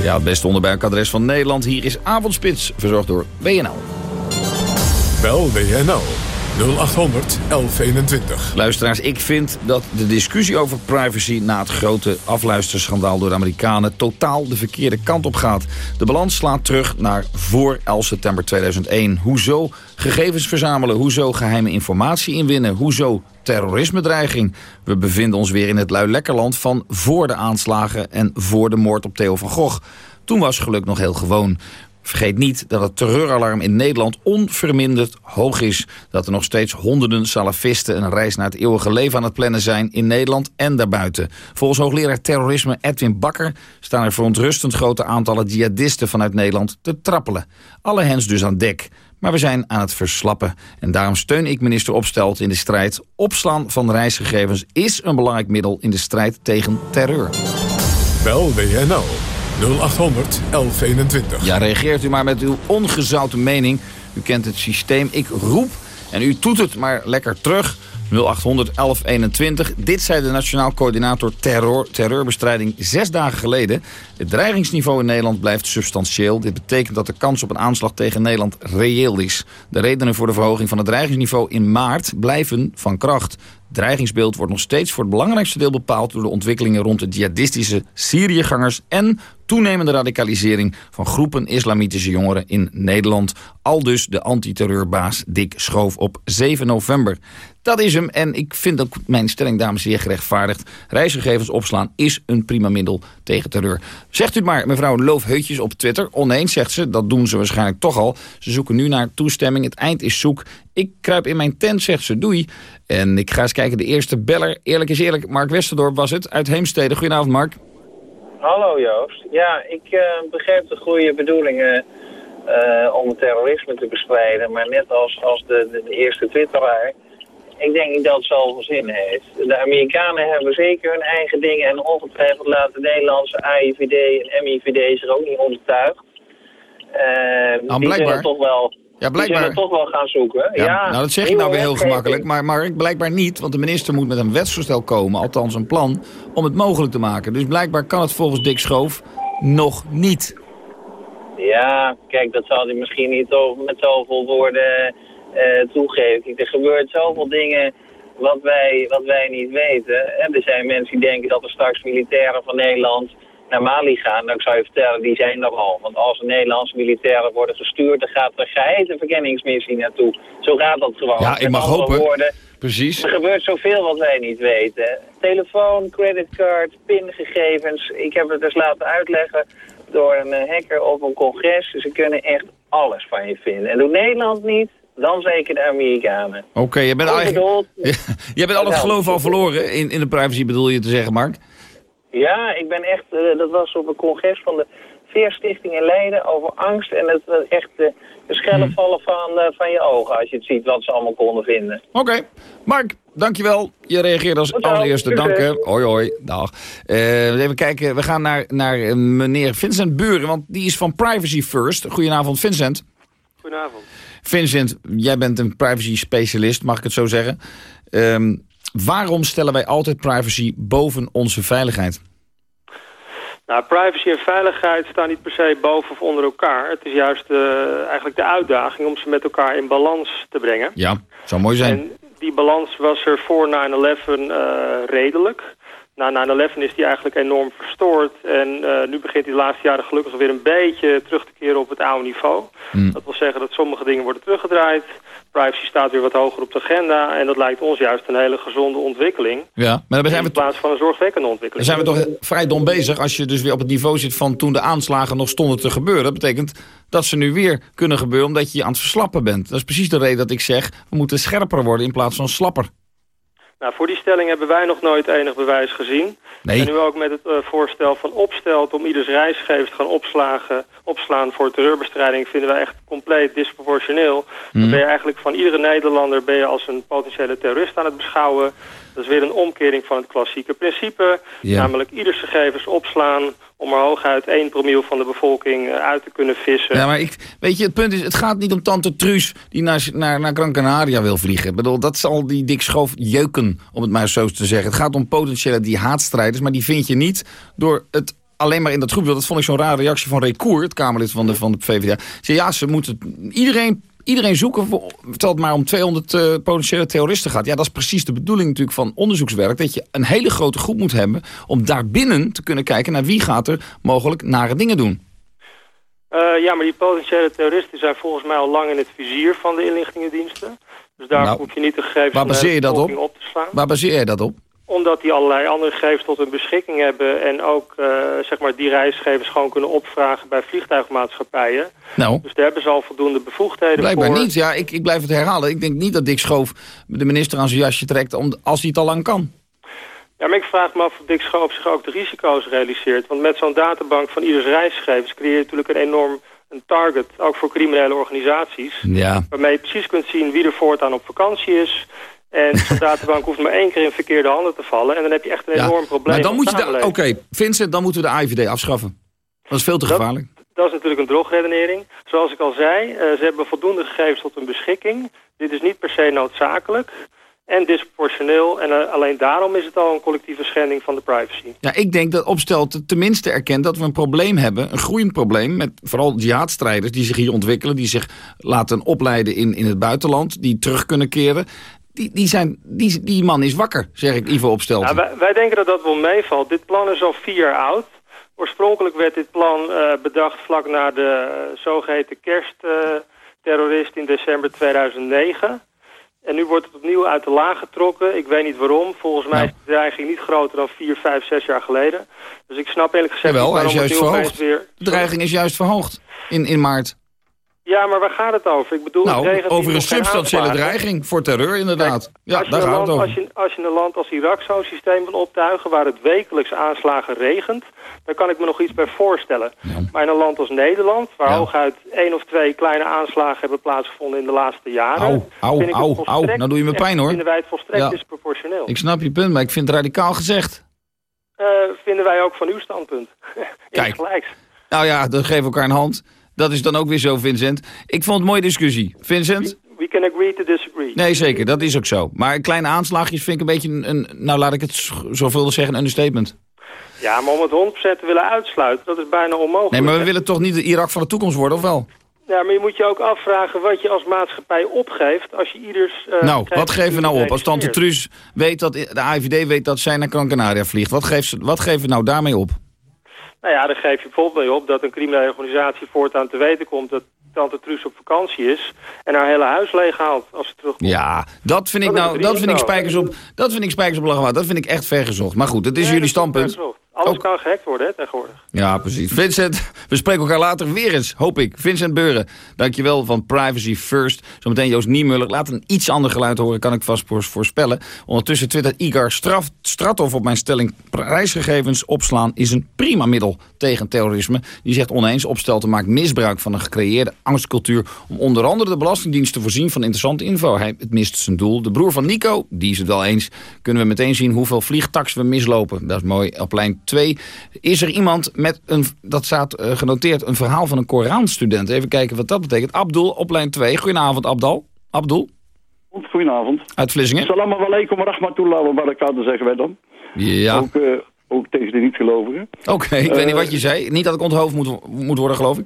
Ja, het beste onderbuikadres van Nederland. Hier is Avondspits, verzorgd door WNL. Bel WNL 0800 1121. Luisteraars, ik vind dat de discussie over privacy... na het grote afluisterschandaal door de Amerikanen... totaal de verkeerde kant op gaat. De balans slaat terug naar voor 11 september 2001. Hoezo gegevens verzamelen? Hoezo geheime informatie inwinnen? Hoezo terrorisme-dreiging? We bevinden ons weer in het luilekkerland van voor de aanslagen... en voor de moord op Theo van Gogh. Toen was geluk nog heel gewoon. Vergeet niet dat het terreuralarm in Nederland onverminderd hoog is. Dat er nog steeds honderden salafisten een reis naar het eeuwige leven aan het plannen zijn in Nederland en daarbuiten. Volgens hoogleraar terrorisme Edwin Bakker staan er verontrustend grote aantallen jihadisten vanuit Nederland te trappelen. Alle hens dus aan dek. Maar we zijn aan het verslappen. En daarom steun ik minister Opstelt in de strijd. Opslaan van reisgegevens is een belangrijk middel in de strijd tegen terreur. Bel WNL 0800 1121. Ja, reageert u maar met uw ongezouten mening. U kent het systeem. Ik roep en u toet het maar lekker terug. 0800 1121. Dit zei de Nationaal Coördinator terror, Terreurbestrijding zes dagen geleden. Het dreigingsniveau in Nederland blijft substantieel. Dit betekent dat de kans op een aanslag tegen Nederland reëel is. De redenen voor de verhoging van het dreigingsniveau in maart blijven van kracht. Het dreigingsbeeld wordt nog steeds voor het belangrijkste deel bepaald... door de ontwikkelingen rond de jihadistische Syriëgangers... en toenemende radicalisering van groepen islamitische jongeren in Nederland. Al dus de antiterreurbaas Dick Schoof op 7 november. Dat is hem en ik vind ook mijn stelling, dames heren, gerechtvaardigd. Reisgegevens opslaan is een prima middel tegen terreur. Zegt u maar, mevrouw Loofheutjes op Twitter. Oneens, zegt ze, dat doen ze waarschijnlijk toch al. Ze zoeken nu naar toestemming, het eind is zoek. Ik kruip in mijn tent, zegt ze, doei. En ik ga eens kijken, de eerste beller, eerlijk is eerlijk, Mark Westerdorp was het, uit Heemstede. Goedenavond, Mark. Hallo Joost. Ja, ik uh, begrijp de goede bedoelingen uh, om terrorisme te bestrijden. Maar net als, als de, de, de eerste twitteraar, ik denk niet dat het zoveel zin heeft. De Amerikanen hebben zeker hun eigen dingen en ongetwijfeld laten de Nederlandse AIVD en MIVD zich ook niet ondertuigd. Uh, nou, die toch wel... Ja, blijkbaar. Die toch wel gaan zoeken. Ja, ja nou, dat zeg je nou weer heel gemakkelijk. Maar Mark, blijkbaar niet. Want de minister moet met een wetsvoorstel komen, althans een plan, om het mogelijk te maken. Dus blijkbaar kan het volgens Dick Schoof nog niet. Ja, kijk, dat zal hij misschien niet met zoveel woorden uh, toegeven. Kijk, er gebeurt zoveel dingen wat wij, wat wij niet weten. En er zijn mensen die denken dat er straks militairen van Nederland naar Mali gaan, dan zou je vertellen, die zijn er al. Want als er Nederlandse militairen worden gestuurd, dan gaat er een geheime verkenningsmissie naartoe. Zo gaat dat gewoon. Ja, ik mag hopen. Woorden, Precies. Er gebeurt zoveel wat wij niet weten. Telefoon, creditcard, pingegevens. Ik heb het dus laten uitleggen door een eh, hacker op een congres. Ze kunnen echt alles van je vinden. En doet Nederland niet, dan zeker de Amerikanen. Oké, okay, je bent eigenlijk... je bent al het geloof al verloren in, in de privacy, bedoel je te zeggen, Mark? Ja, ik ben echt, uh, dat was op een congres van de Veerstichting in Leiden over angst en het uh, echt uh, de schellen hmm. vallen van, van je ogen als je het ziet wat ze allemaal konden vinden. Oké, okay. Mark, dankjewel. Je reageert als Goed allereerste. Dank Hoi hoi, dag. even kijken, we gaan naar, naar meneer Vincent Buren, want die is van Privacy First. Goedenavond Vincent. Goedenavond. Vincent, jij bent een privacy specialist, mag ik het zo zeggen. Um, Waarom stellen wij altijd privacy boven onze veiligheid? Nou, privacy en veiligheid staan niet per se boven of onder elkaar. Het is juist uh, eigenlijk de uitdaging om ze met elkaar in balans te brengen. Ja, zou mooi zijn. En die balans was er voor 9-11 uh, redelijk. Na 9-11 is die eigenlijk enorm verstoord. En uh, nu begint hij de laatste jaren gelukkig weer een beetje terug te keren op het oude niveau. Mm. Dat wil zeggen dat sommige dingen worden teruggedraaid. Privacy staat weer wat hoger op de agenda. En dat lijkt ons juist een hele gezonde ontwikkeling. Ja, maar dan zijn we in plaats van een zorgwekkende ontwikkeling. Dan zijn we toch vrij dom bezig als je dus weer op het niveau zit van toen de aanslagen nog stonden te gebeuren. Dat betekent dat ze nu weer kunnen gebeuren omdat je aan het verslappen bent. Dat is precies de reden dat ik zeg, we moeten scherper worden in plaats van slapper. Nou, voor die stelling hebben wij nog nooit enig bewijs gezien. Nee. En nu ook met het uh, voorstel van opstelt om ieders reisgegevens te gaan opslagen, opslaan voor terreurbestrijding vinden wij echt compleet disproportioneel. Mm. Dan ben je eigenlijk van iedere Nederlander ben je als een potentiële terrorist aan het beschouwen. Dat is weer een omkering van het klassieke principe. Ja. Namelijk ieders gegevens opslaan om er hooguit 1 promiel van de bevolking uh, uit te kunnen vissen. Ja, maar ik, weet je, het punt is, het gaat niet om tante Truus die naar, naar, naar Gran Canaria wil vliegen. Ik bedoel, dat zal die dik schoof jeuken, om het maar zo te zeggen. Het gaat om potentiële die haatstrijders, maar die vind je niet door het alleen maar in dat groep. Dat vond ik zo'n rare reactie van Recour, het Kamerlid van de, van de VVD. Zei, ja, ze moeten iedereen iedereen zoeken, terwijl het maar om 200 eh, potentiële terroristen gaat. Ja, dat is precies de bedoeling natuurlijk van onderzoekswerk. Dat je een hele grote groep moet hebben om daarbinnen te kunnen kijken naar wie gaat er mogelijk nare dingen doen. Eh, ja, maar die potentiële terroristen zijn volgens mij al lang in het vizier van de inlichtingendiensten. Dus daar Nou, hoef je niet de gegevens Waar baseer je dat op? op te slaan. Waar baseer je dat op? Omdat die allerlei andere gegevens tot hun beschikking hebben... en ook eh, zeg maar die reisgevers gewoon kunnen opvragen bij vliegtuigmaatschappijen. Nou, Dus daar hebben ze al voldoende bevoegdheden blijkbaar voor. niet. Ja, ik, ik blijf het herhalen. Ik denk niet dat Dick Schoof de minister aan zijn jasje trekt om, als hij het al lang kan. Ja, maar ik vraag me af of Dick Schoop zich ook de risico's realiseert. Want met zo'n databank van ieders reisgegevens... creëer je natuurlijk een enorm een target, ook voor criminele organisaties. Ja. Waarmee je precies kunt zien wie er voortaan op vakantie is... En zo'n databank hoeft maar één keer in verkeerde handen te vallen. En dan heb je echt een Ja, enorm probleem. Maar dan moet je... Oké. Vincent, dan moeten we de AIVD afschaffen. Dat is veel te gevaarlijk. Dat is natuurlijk een drogredenering. Zoals ik al zei, eh, ze hebben voldoende gegevens tot hun beschikking. Dit is niet per se noodzakelijk en disproportioneel. En eh, alleen daarom is het al een collectieve schending van de privacy. Ja, ik denk dat Opstelten tenminste erkent dat we een probleem hebben. Een groeiend probleem met vooral jihadstrijders die zich hier ontwikkelen. Die zich laten opleiden in, in het buitenland. Die terug kunnen keren. Die, die, zijn, die, die man is wakker, zeg ik Ivo Opstelten. Nou, wij, wij denken dat dat wel meevalt. Dit plan is al vier jaar oud. Oorspronkelijk werd dit plan eh, bedacht vlak na de eh, zogeheten kerstterrorist in december 2009. En nu wordt het opnieuw uit de laag getrokken. Ik weet niet waarom. Volgens mij is de dreiging niet groter dan vier, vijf, zes jaar geleden. Dus ik snap eerlijk gezegd Jawel, hij is juist verhoogd. weer... De dreiging is juist verhoogd in, in maart. Ja, maar waar gaat het over? Ik bedoel, Nou, over een substantiële dreiging voor terreur inderdaad. Ja, daar gaat land, het over. als, je, als je een land als Irak zo'n systeem wil optuigen... waar het wekelijks aanslagen regent... dan kan ik me nog iets bij voorstellen. Maar in een land als Nederland... waar hooguit één of twee kleine aanslagen hebben plaatsgevonden... in de laatste jaren... Au, au, vind ik het au, au. Nou doe je me pijn, hoor. Vinden wij het volstrekt Ja. disproportioneel. Ik snap je punt, maar ik vind het radicaal gezegd. Eh, vinden wij ook van uw standpunt. Kijk. Nou ja, dan geven we elkaar een hand. Dat is dan ook weer zo, Vincent. Ik vond het een mooie discussie. Vincent? We can agree to disagree. Nee, zeker. Dat is ook zo. Maar kleine aanslagjes vind ik een beetje een, een nou laat ik het z- zorgvuldig zeggen, een understatement. Ja, maar om het 100% te willen uitsluiten... dat is bijna onmogelijk. Nee, maar we hè? willen toch niet de Irak van de toekomst worden, of wel? Ja, maar je moet je ook afvragen wat je als maatschappij opgeeft als je ieders... eh, nou, wat geven we nou op? Als tante? Truus weet dat de AIVD weet dat zij naar Gran Canaria vliegt. Wat, geeft ze, wat geven we nou daarmee op? Nou ja, dan geef je bijvoorbeeld mee op dat een criminele organisatie voortaan te weten komt dat tante Truus op vakantie is en haar hele huis leeg haalt als ze terugkomt. Ja, dat vind ik Dat nou, dat vind ik spijkers op, dat vind ik spijkers op. Dat vind ik echt vergezocht. Maar goed, het is jullie standpunt. Alles kan gehackt worden hè, tegenwoordig. Ja, precies. Vincent, we spreken elkaar later weer eens, hoop ik. Vincent Beuren, dankjewel van Privacy First. Zometeen Joost Niemuller. Laat een iets ander geluid horen, kan ik vast voor- voorspellen. Ondertussen twittert Igar Straf, Stratov op mijn stelling... prijsgegevens opslaan is een prima middel tegen terrorisme. Die zegt oneens, opstelten maakt misbruik van een gecreëerde angstcultuur... om onder andere de Belastingdienst te voorzien van interessante info. Hij, het mist zijn doel. De broer van Nico, die is het wel eens... kunnen we meteen zien hoeveel vliegtaks we mislopen. Dat is mooi. Op lijn 2 is er iemand met een, dat staat eh, genoteerd, een verhaal van een Koranstudent. Even kijken wat dat betekent. Abdul op lijn 2. Goedenavond, Abdal. Abdul, Goedenavond. uit Vlissingen. Assalamu alaikum wa rahmatullah wa barakatuh, zeggen wij dan. Ja, Ook, eh, ook tegen de niet-gelovigen. oké. Ik weet niet wat je zei. Niet dat ik onthoofd moet, moet worden, geloof ik.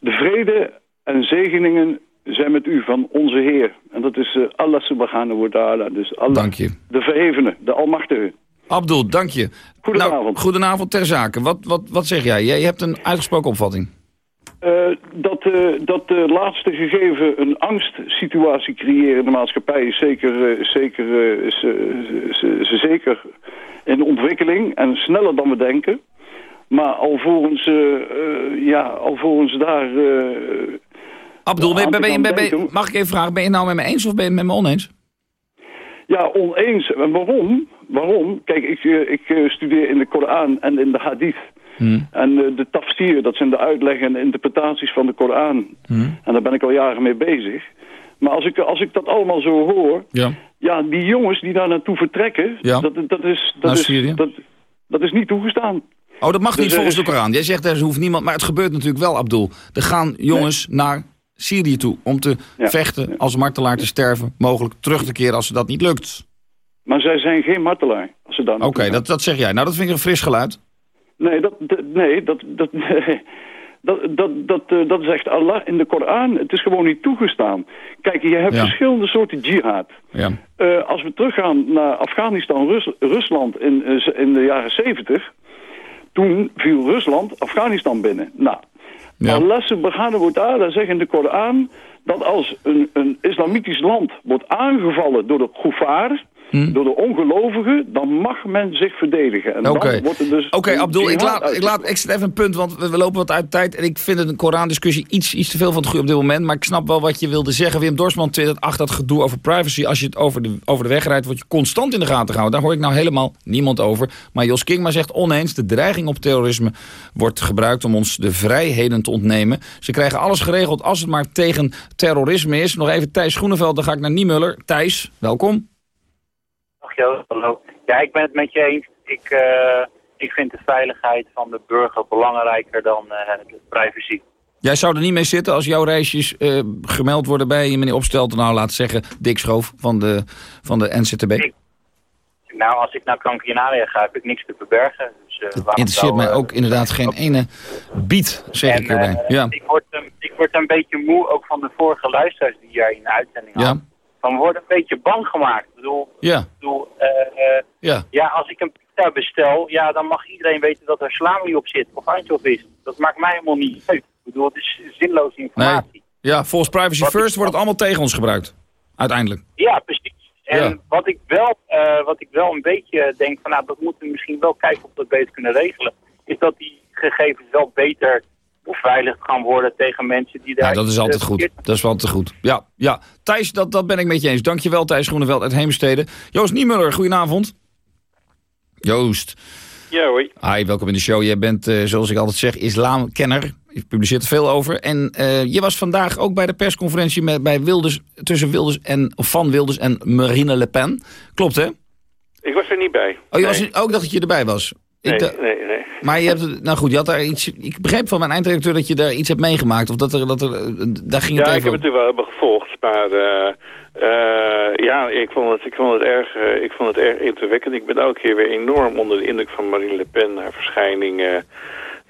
De vrede en zegeningen zijn met u van onze Heer. En dat is eh, Allah subhanahu wa ta'ala. Dus Allah, Dank je. de verhevene, de almachtige. Abdul, dank je. Goedenavond. Nou, goedenavond ter zake. Wat, wat, wat zeg jij? Jij hebt een uitgesproken opvatting. Eh, dat, eh, dat de laatste gegeven een angstsituatie creëren in de maatschappij is zeker, eh, zeker, is zeker in ontwikkeling en sneller dan we denken. Maar alvorens, ja, alvorens daar... Abdul, ben, ben, ben, denken- mag ik even vragen, ben je nou met me eens of ben je het met me oneens? Ja, oneens. En waarom? Waarom? Kijk, ik, ik studeer in de Koran en in de Hadith. Hmm. En eh, de tafsir, dat zijn de uitleggen en de interpretaties van de Koran. En daar ben ik al jaren mee bezig. Maar als ik, als ik dat allemaal zo hoor... Ja. Ja, die jongens die daar naartoe vertrekken... Ja. Dat, dat, is, dat, is, dat, dat is niet toegestaan. Oh, dat mag Dus niet er volgens de Koran. Jij zegt er hoeft niemand, maar het gebeurt natuurlijk wel, Abdul. Er gaan jongens naar Syrië toe om te vechten, als martelaar te sterven, mogelijk terug te keren als ze dat niet lukt. Maar zij zijn geen martelaar. Als ze daar Oké, dat, dat zeg jij. Nou, dat vind ik een fris geluid. Nee, dat, nee, dat, dat, Dat, dat, dat, eh, dat zegt Allah in de Koran. Het is gewoon niet toegestaan. Kijk, je hebt Ja. verschillende soorten jihad. Ja. Eh, als we teruggaan naar Afghanistan, Rus- Rusland in, eh, in de jaren 70... toen viel Rusland Afghanistan binnen. Nou, Allah subhanahu wa ta'ala zegt in de Koran... dat als een, een islamitisch land wordt aangevallen door de kuffar... door de ongelovigen, dan mag men zich verdedigen. En Oké, dan wordt er dus Oké, een Abdul, ik laat, ik, laat, ik zet even een punt, want we, we lopen wat uit de tijd. En ik vind het een Koran-discussie iets, iets te veel van het goede op dit moment. Maar ik snap wel wat je wilde zeggen. Wim Dorsman twittert, ach, dat gedoe over privacy. Als je het over de, over de weg rijdt, word je constant in de gaten gehouden. Daar hoor ik nou helemaal niemand over. Maar Jos Kingma zegt oneens, de dreiging op terrorisme wordt gebruikt om ons de vrijheden te ontnemen. Ze krijgen alles geregeld als het maar tegen terrorisme is. Nog even Thijs Groeneveld, dan ga ik naar Niemuller. Thijs, welkom. Dag Joost, hallo. Ja, ik ben het met je eens. Ik, eh, ik vind de veiligheid van de burger belangrijker dan de privacy. Jij zou er niet mee zitten als jouw reisjes eh, gemeld worden bij je meneer Opstelten. Nou, laat zeggen, Dick Schoof van de, van de NZTB. Nou, als ik naar Gran Canaria ga, heb ik niks te verbergen. Dus, waarom Interesseert mij ook inderdaad geen ene bied, zeg ik erbij. Ja, ik, word, een- ik word een beetje moe, ook van de vorige luisteraars die jij in de uitzending had. We worden een beetje bang gemaakt. Ik bedoel, ja, ik bedoel eh, eh, ja. ja, als ik een pizza bestel, ja, dan mag iedereen weten dat er salami op zit of is. Dat maakt mij helemaal niet uit. Ik bedoel, het is zinloze Nee. informatie. Ja, volgens Privacy First wordt het allemaal tegen ons gebruikt. Uiteindelijk. Ja, precies. En Ja. wat, ik wel, eh, wat ik wel een beetje denk van, nou, dat moeten we misschien wel kijken of we dat beter kunnen regelen, is dat die gegevens wel beter beveiligd gaan worden tegen mensen die daar... Ja, dat is altijd eh, goed. Dat is wel altijd goed. Ja, ja. Thijs, dat, dat ben ik met je eens. Dankjewel, Thijs Groeneveld uit Heemstede. Joost Niemuller, goedenavond. Joost. Ja, hoi. Hi, welkom in de show. Jij bent, eh, zoals ik altijd zeg, islamkenner. Je publiceert er veel over. En eh, je was vandaag ook bij de persconferentie met, bij Wilders, tussen Wilders en, van Wilders en Marine Le Pen. Klopt, hè? Ik was er niet bij. Oh, je was Nee. ook dacht dat je erbij was. Nee, Ik nee, nee. Maar je hebt, nou goed, je had daar iets. Ik begreep van mijn eindredacteur dat je daar iets hebt meegemaakt. Of dat er, dat er, daar ging het Ja, even ik heb het natuurlijk wel hebben gevolgd, maar eh, eh, ja, ik vond, het, ik, vond het erg, eh, ik vond het erg indrukwekkend. Ik ben elke keer weer enorm onder de indruk van Marine Le Pen, haar verschijning.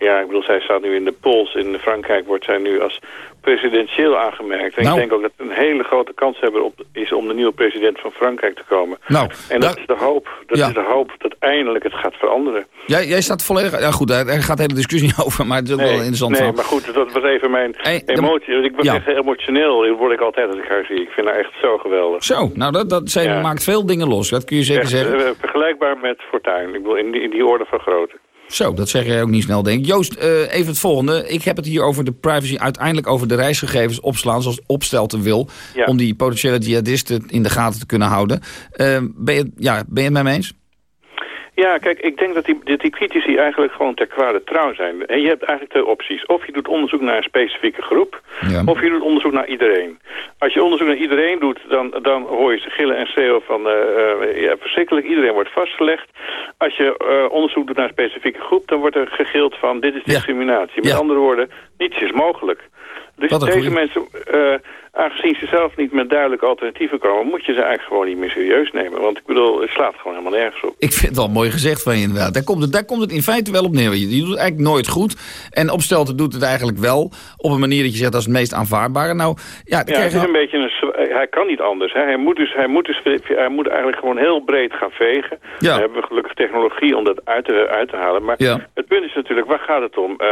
Ja, ik bedoel, zij staat nu in de polls. In Frankrijk wordt zij nu als presidentieel aangemerkt. En Nou. ik denk ook dat het een hele grote kans hebben op, is om de nieuwe president van Frankrijk te komen. Nou, en dat is de hoop. Dat Ja. is de hoop dat eindelijk het gaat veranderen. Jij, jij staat volledig... Ja goed, daar, gaat de hele discussie niet over, maar het is ook wel interessant nee maar goed, dat was even mijn emotie. Ik word Ja. echt emotioneel, dat word ik altijd als ik haar zie. Ik vind haar echt zo geweldig. Zo, nou dat, dat zij Ja. maakt veel dingen los, dat kun je zeker Echt, zeggen. eh, vergelijkbaar met Fortuyn. Ik bedoel, in die, in die orde van grootte. Zo, dat zeg jij ook niet snel, denk ik. Joost, eh, even het volgende. Ik heb het hier over de privacy, uiteindelijk over de reisgegevens opslaan... zoals Opstelten wil, Ja. om die potentiële jihadisten in de gaten te kunnen houden. Eh, ben, je, ja, ben je het met me eens? Ja, kijk, ik denk dat die, dat die critici eigenlijk gewoon ter kwade trouw zijn. En je hebt eigenlijk twee opties. Of je doet onderzoek naar een specifieke groep, Ja. of je doet onderzoek naar iedereen. Als je onderzoek naar iedereen doet, dan, dan hoor je ze gillen en schreeuwen van... eh, eh, ja, verschrikkelijk, iedereen wordt vastgelegd. Als je eh, onderzoek doet naar een specifieke groep, dan wordt er gegild van... dit is discriminatie. Met andere woorden, niets is mogelijk. Dus deze goeie. mensen, aangezien ze zelf niet met duidelijke alternatieven komen... moet je ze eigenlijk gewoon niet meer serieus nemen. Want ik bedoel, het slaat gewoon helemaal nergens op. Ik vind het wel mooi gezegd van je inderdaad. Daar komt het, daar komt het in feite wel op neer. Je, je doet het eigenlijk nooit goed. En Opstelten doet het eigenlijk wel op een manier dat je zegt... dat is het meest aanvaardbare. Nou, ja, Ja, het is een beetje een, zwa- hij kan niet anders. Hè. Hij, moet dus, hij, moet dus, hij moet eigenlijk gewoon heel breed gaan vegen. Ja. We hebben gelukkig technologie om dat uit te, uit te halen. Maar Ja. het punt is natuurlijk, waar gaat het om? Eh,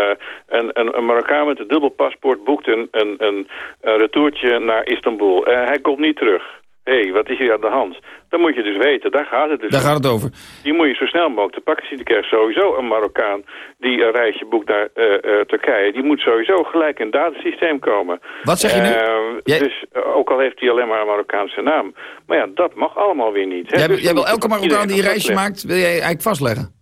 een, een, een Marokkaan met een dubbel paspoort boekt een, een, een, een retourtje naar Istanbul. Eh, hij komt niet terug. Hé, hey, wat is hier aan de hand? Dan moet je dus weten, daar gaat het dus Daar gaat het over. Die moet je zo snel mogelijk te pakken zien te krijgen. Sowieso een Marokkaan die een reisje boekt naar eh, eh, Turkije... die moet sowieso gelijk in het datasysteem komen. Wat zeg je nu? Eh, Jij- Dus ook al heeft hij alleen maar een Marokkaanse naam. Maar ja, dat mag allemaal weer niet. hè. Jij, Dus jij wil elke Marokkaan die een reisje maakt... wil jij eigenlijk vastleggen?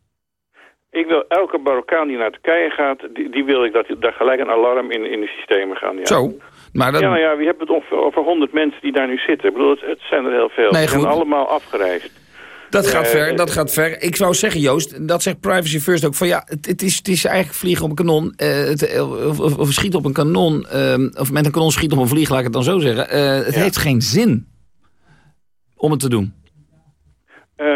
Ik wil elke Marokkaan die naar Turkije gaat... die, die wil ik dat daar gelijk een alarm in, in de systemen gaan. Ja. Zo. Maar Ja, nou ja, we hebben het ongeveer over 100 mensen die daar nu zitten. Ik bedoel, het, het zijn er heel veel. Nee, goed. allemaal afgereisd. Dat gaat Eh, ver, dat gaat ver. Ik zou zeggen, Joost, dat zegt Privacy First ook... van ja, het, het, is, het is eigenlijk vliegen op een kanon... eh, het, of, of, of schieten op een kanon... eh, of met een kanon schieten op een vlieg, laat ik het dan zo zeggen. Eh, het heeft geen zin om het te doen. Eh,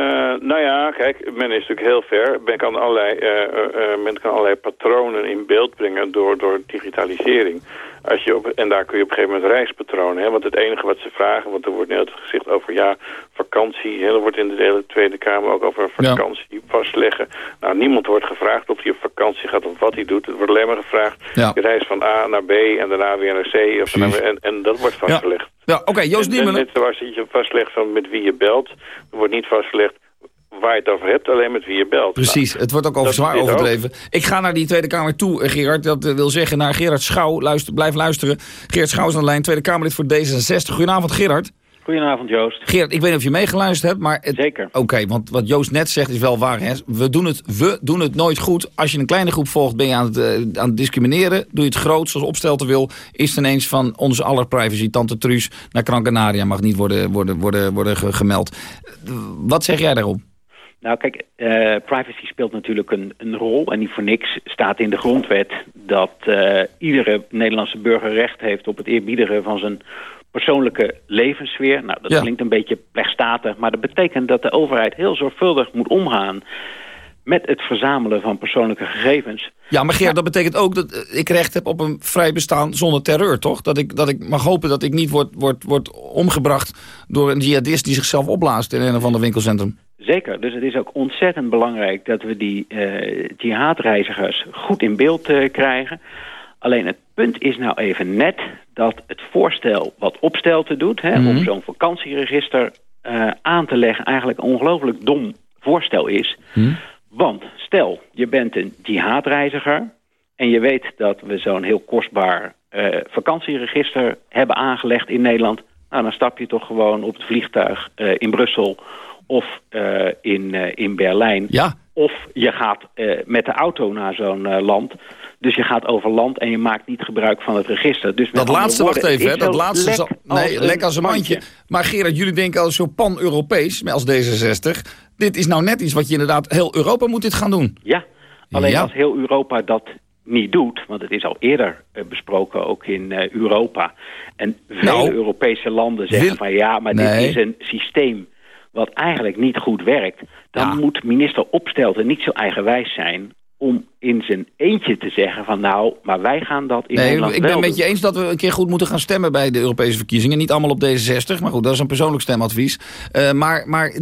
nou ja, kijk, men is natuurlijk heel ver. Men kan allerlei, uh, men kan allerlei patronen in beeld brengen door, door digitalisering. Als je op, en daar kun je op een gegeven moment reispatronen. hebben. Want het enige wat ze vragen, want er wordt net gezegd over ja, vakantie. Er wordt in de hele Tweede Kamer ook over vakantie vastleggen. Nou, niemand wordt gevraagd of hij op vakantie gaat of wat hij doet. Het wordt alleen maar gevraagd. Ja. Je reist van A naar B en daarna weer naar C. Of naar, en, en dat wordt vastgelegd. Ja, oké, Joost Diemen. Net zoals je vastlegt van met wie je belt. Er wordt niet vastgelegd waar je het over hebt, alleen met wie je belt. Precies, het wordt ook over zwaar overdreven. Ik ga naar die Tweede Kamer toe, eh, Gerard. Dat eh, wil zeggen naar Gerard Schouw. Luister, blijf luisteren. Gerard Schouw is aan de lijn, Tweede Kamerlid voor D66. Goedenavond, Gerard. Goedenavond, Joost. Gerard, ik weet niet of je meegeluisterd hebt, maar... Het... Zeker. Oké, want wat Joost net zegt is wel waar. Hè? We, doen het, we doen het nooit goed. Als je een kleine groep volgt, ben je aan het, uh, aan het discrimineren. Doe je het groot, zoals Opstelten wil, is het ineens van onze aller privacy. Tante Truus naar Gran Canaria mag niet worden, worden, worden, worden gemeld. Wat zeg jij daarop? Nou kijk, uh, privacy speelt natuurlijk een, een, rol. En niet voor niks staat in de grondwet dat uh, iedere Nederlandse burger recht heeft op het eerbiedigen van zijn persoonlijke levenssfeer. Nou, dat klinkt een beetje plechtstatig, maar dat betekent dat de overheid heel zorgvuldig moet omgaan met het verzamelen van persoonlijke gegevens. Ja, maar Geert, dat betekent ook dat ik recht heb op een vrij bestaan zonder terreur, toch? Dat ik, dat ik mag hopen dat ik niet word, word, word omgebracht door een jihadist die zichzelf opblaast in een of ander winkelcentrum. Zeker, dus het is ook ontzettend belangrijk dat we die uh, jihadreizigers goed in beeld uh, krijgen. Alleen het punt is nou even net dat het voorstel wat Opstelten doet... Hè, om mhm. zo'n vakantieregister uh, aan te leggen eigenlijk een ongelooflijk dom voorstel is. Mhm. Want stel, je bent een jihadreiziger... en je weet dat we zo'n heel kostbaar vakantieregister hebben aangelegd in Nederland... Nou, dan stap je toch gewoon op het vliegtuig in Brussel of uh, in, uh, in Berlijn. Ja. Of je gaat uh, met de auto naar zo'n land. Dus je gaat over land en je maakt niet gebruik van het register. Dus dat laatste, wacht even, hè, dat laatste... Lek zal, nee, lek als een mandje. Maar Gerard, jullie denken al zo pan-Europees, als D66. Dit is nou net iets wat je inderdaad... Heel Europa moet dit gaan doen. Ja, alleen als heel Europa dat niet doet, want het is al eerder besproken ook in Europa. En vele nou, Europese landen zeggen wil, van ja, maar nee. dit is een systeem wat eigenlijk niet goed werkt... dan ja. moet minister Opstelten niet zo eigenwijs zijn om in zijn eentje te zeggen van nou, maar wij gaan dat in nee, Nederland Ik ben het met je eens dat we een keer goed moeten gaan stemmen bij de Europese verkiezingen. Niet allemaal op D66, maar goed, dat is een persoonlijk stemadvies. Uh, maar, maar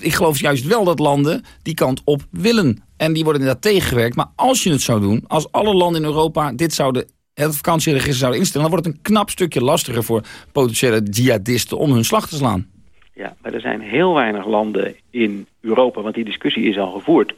ik geloof juist wel dat landen die kant op willen. En die worden inderdaad tegengewerkt. Maar als je het zou doen, als alle landen in Europa dit zouden het vakantieregister zouden instellen... dan wordt het een knap stukje lastiger voor potentiële jihadisten om hun slag te slaan. Ja, maar er zijn heel weinig landen in Europa, want die discussie is al gevoerd,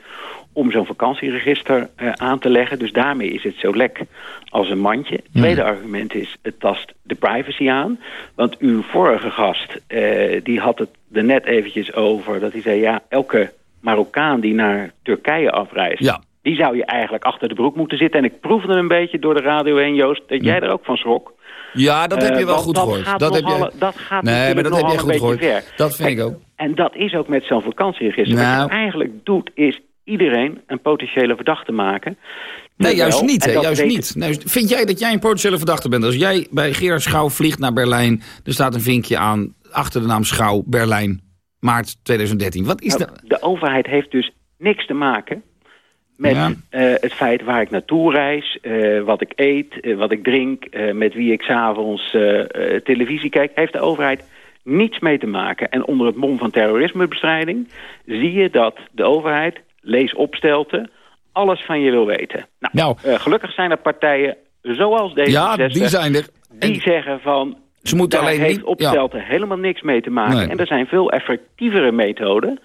om zo'n vakantieregister uh, aan te leggen. Dus daarmee is het zo lek als een mandje. Het tweede argument is, het tast de privacy aan. Want uw vorige gast, uh, die had het er net eventjes over, dat hij zei, ja, elke Marokkaan die naar Turkije afreist, ja. die zou je eigenlijk achter de broek moeten zitten. En ik proefde een beetje door de radio heen, Joost, dat jij er ook van schrok. Ja, dat heb je wel uh, goed gehoord. Dat, heb je... dat gaat nee, maar dat heb je goed gehoord. Ver. Dat vind ik ook. En dat is ook met zo'n vakantieregister. Nou. Wat je eigenlijk doet, is iedereen een potentiële verdachte maken. Nee, juist niet. Hè, juist niet. Nee, vind jij dat jij een potentiële verdachte bent? Als jij bij Gerard Schouw vliegt naar Berlijn... er staat een vinkje aan achter de naam Schouw, Berlijn, maart 2013. Wat is nou, dat? De overheid heeft dus niks te maken met ja. uh, het feit waar ik naartoe reis, uh, wat ik eet, uh, wat ik drink, met wie ik s'avonds televisie kijk, heeft de overheid niets mee te maken. En onder het mom van terrorismebestrijding zie je dat de overheid, lees opstelten, alles van je wil weten. Nou, nou gelukkig zijn er partijen zoals deze ja, die, zijn er. die en... zeggen van, ze moeten daar alleen heeft niet, opstelten ja. helemaal niks mee te maken. Nee. En er zijn veel effectievere methoden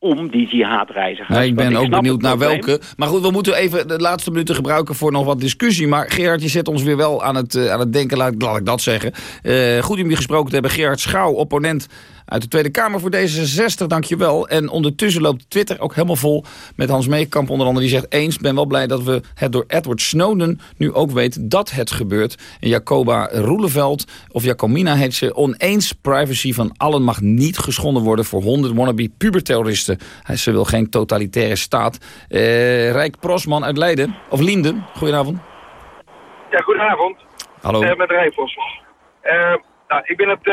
om die jihadreizigers. Nee, ik ben ook benieuwd naar welke. Maar goed, we moeten even de laatste minuten gebruiken voor nog wat discussie. Maar Gerard, je zet ons weer wel aan het, uh, aan het denken, laat, laat ik dat zeggen. Uh, goed om je gesproken te hebben. Gerard Schouw, opponent uit de Tweede Kamer voor D66, dankjewel. En ondertussen loopt Twitter ook helemaal vol met Hans Meekamp onder andere. Die zegt eens, ben wel blij dat we het door Edward Snowden nu ook weten dat het gebeurt. En Jacoba Roeleveld, of Jacomina heet ze, oneens privacy van allen mag niet geschonden worden voor honderd wannabe puberterroristen. Ze wil geen totalitaire staat. Uh, Rijk Prosman uit Leiden, of Lienden, goedenavond. Ja, goedenavond. Hallo. Uh, met Rijk Prosman. Uh, nou, ik ben het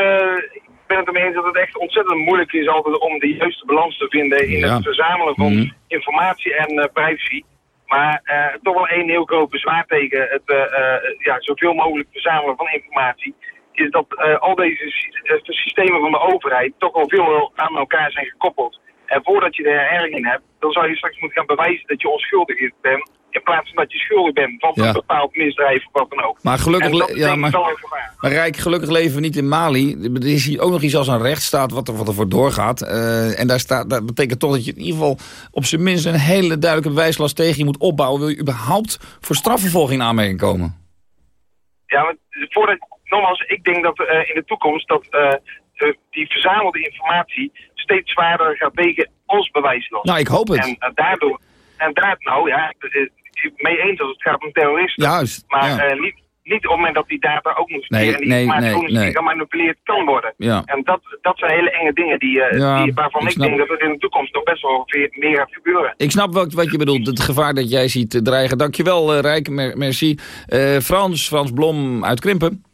ben het ermee eens dat het echt ontzettend moeilijk is altijd om de juiste balans te vinden in Ja. het verzamelen van Mhm. informatie en eh, privacy. Maar eh, toch wel één heel groot bezwaar tegen het eh, ja, zoveel mogelijk verzamelen van informatie. Is dat al deze sy- de systemen van de overheid toch wel veel aan elkaar zijn gekoppeld. En voordat je er erg in hebt, dan zou je straks moeten gaan bewijzen dat je onschuldig bent. In plaats van dat je schuldig bent van Ja. een bepaald misdrijf of wat dan ook. Maar gelukkig, ja, maar, Rijk, gelukkig leven we niet in Mali. Er is hier ook nog iets als een rechtsstaat wat er, wat er voor doorgaat. Eh, en daar staat, dat betekent toch dat je in ieder geval op zijn minst een hele duidelijke bewijslast tegen je moet opbouwen. Wil je überhaupt voor strafvervolging in aanmerking komen? Ja, maar voordat, nogmaals, ik denk dat eh, in de toekomst dat eh, eh, die verzamelde informatie steeds zwaarder gaat wegen als bewijslast. Nou, ik hoop het. En eh, daardoor, en daar, nou ja, eh, ik ben mee eens als het gaat om terroristen. Juist, Maar ja. niet, niet op het moment dat die data ook nog eens Nee, en die nee, informatie nee, gemanipuleerd kan worden. Ja. En dat, dat zijn hele enge dingen die, Ja, die, waarvan ik denk dat het in de toekomst nog best wel veel meer gaat gebeuren. Ik snap wat, wat je bedoelt, het gevaar dat jij ziet dreigen. Dankjewel, Rijk, mer- merci. Eh, Frans, Frans Blom uit Krimpen.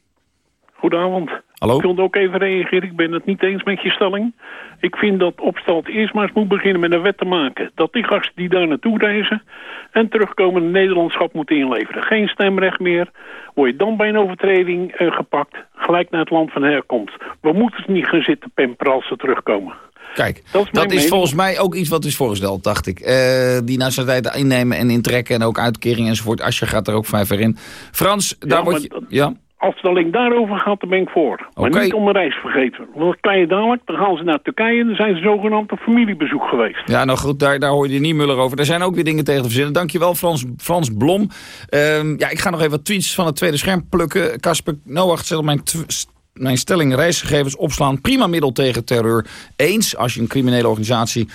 Goedenavond. Hallo. Ik wilde ook even reageren. Ik ben het niet eens met je stelling. Ik vind dat Opstelt eerst maar eens moet beginnen met een wet te maken. Dat die gasten die daar naartoe reizen en terugkomen een Nederlandschap moeten inleveren. Geen stemrecht meer. Word je dan bij een overtreding eh, gepakt, gelijk naar het land van herkomst. We moeten niet gaan zitten pamperen als ze terugkomen. Kijk, Dat is dat volgens mij ook iets wat is voorgesteld, dacht ik. Eh, die nationaliteit innemen en intrekken en ook uitkering enzovoort. Asje gaat er ook vijf in. Frans, daar maar word je... Ja? Alleen daarover gaat, dan ben ik voor. Maar niet om de reis vergeten. Want dan kan je dadelijk, dan gaan ze naar Turkije en dan zijn ze zogenaamd op familiebezoek geweest. Ja, nou goed, daar, daar hoor je niet Muller over. Er zijn ook weer dingen tegen te verzinnen. Dankjewel, Frans, Frans Blom. Ehm, ja, ik ga nog even wat tweets van het tweede scherm plukken. Kasper Noach zet op mijn, mijn stelling reisgegevens opslaan. Prima middel tegen terreur. Eens, als je een criminele organisatie...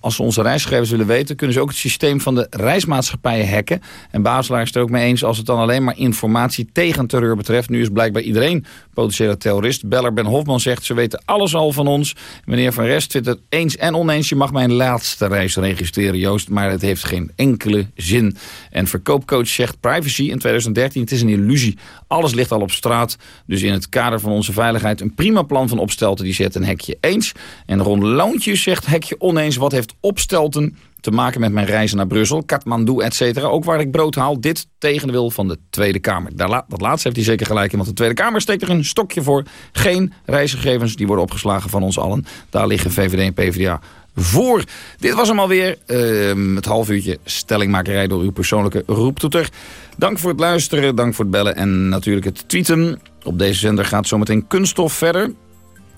als ze onze reisgegevens willen weten... kunnen ze ook het systeem van de reismaatschappijen hacken. En Baselaar is het er ook mee eens als het dan alleen maar informatie tegen terreur betreft. Nu is blijkbaar iedereen potentiële terrorist. Beller Ben Hofman zegt, ze weten alles al van ons. Meneer Van Rest vindt het eens en oneens. Je mag mijn laatste reis registreren, Joost, maar het heeft geen enkele zin. En verkoopcoach zegt, privacy in 2013, het is een illusie. Alles ligt al op straat. Dus in het kader van onze veiligheid een prima plan van Opstelten. Die zet een hekje eens. En Ron Loontjes zegt, hekje oneens. Wat heeft Opstelten te maken met mijn reizen naar Brussel, Kathmandu, et cetera. Ook waar ik brood haal, dit tegen de wil van de Tweede Kamer. Daar dat laatste heeft hij zeker gelijk in, want de Tweede Kamer steekt er een stokje voor. Geen reisgegevens, die worden opgeslagen van ons allen. Daar liggen VVD en PvdA voor. Dit was hem alweer. Ehm het half uurtje stellingmakerij door uw persoonlijke roeptoeter. Dank voor het luisteren, dank voor het bellen en natuurlijk het tweeten. Op deze zender gaat zometeen Kunststof verder.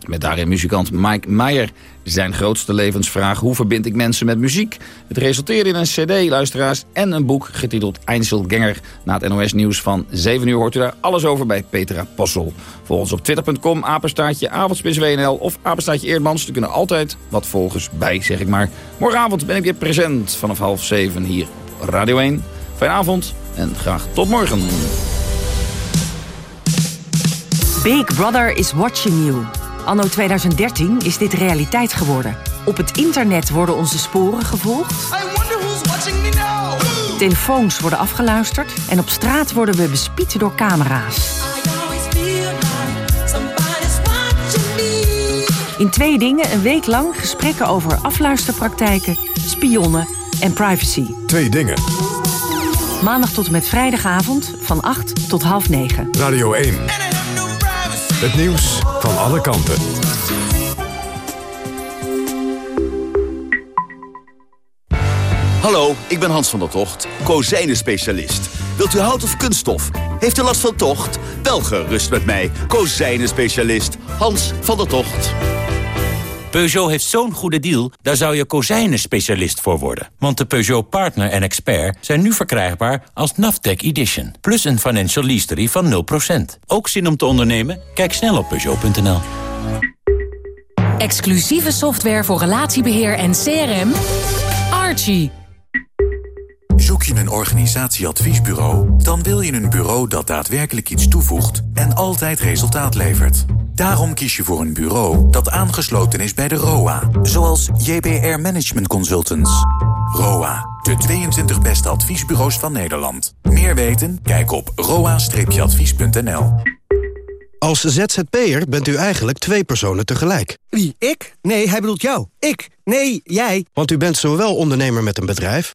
Met daarin muzikant Mike Meijer zijn grootste levensvraag... hoe verbind ik mensen met muziek? Het resulteerde in een cd, luisteraars, en een boek getiteld Einzelganger. Na het NOS-nieuws van 7 uur hoort u daar alles over bij Petra Possel. Volg ons op twitter.com, apenstaartje, avondspits WNL of apenstaartje Eerdmans. Er kunnen altijd wat volgers bij, zeg ik maar. Morgenavond ben ik weer present vanaf half zeven hier op Radio 1. Fijne avond en graag tot morgen. Big Brother is watching you. Anno 2013 is dit realiteit geworden. Op het internet worden onze sporen gevolgd. Telefoons worden afgeluisterd. En op straat worden we bespied door camera's. In twee dingen een week lang gesprekken over afluisterpraktijken, spionnen en privacy. Twee dingen. Maandag tot en met vrijdagavond van 8 tot half 9. Radio 1. Het nieuws van alle kanten. Hallo, ik ben Hans van der Tocht, kozijnen-specialist. Wilt u hout of kunststof? Heeft u last van tocht? Wel gerust met mij, kozijnen-specialist Hans van der Tocht. Peugeot heeft zo'n goede deal, daar zou je kozijnen-specialist voor worden. Want de Peugeot Partner en Expert zijn nu verkrijgbaar als Naftec Edition. Plus een financial lease van 0%. Ook zin om te ondernemen? Kijk snel op Peugeot.nl. Exclusieve software voor relatiebeheer en CRM. Archie. Zoek je een organisatieadviesbureau? Dan wil je een bureau dat daadwerkelijk iets toevoegt en altijd resultaat levert. Daarom kies je voor een bureau dat aangesloten is bij de ROA, zoals JBR Management Consultants. ROA, de 22 beste adviesbureaus van Nederland. Meer weten? Kijk op roa-advies.nl. Als ZZP'er bent u eigenlijk twee personen tegelijk. Wie, ik? Nee, hij bedoelt jou. Ik? Nee, jij. Want u bent zowel ondernemer met een bedrijf...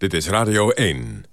Dit is Radio 1.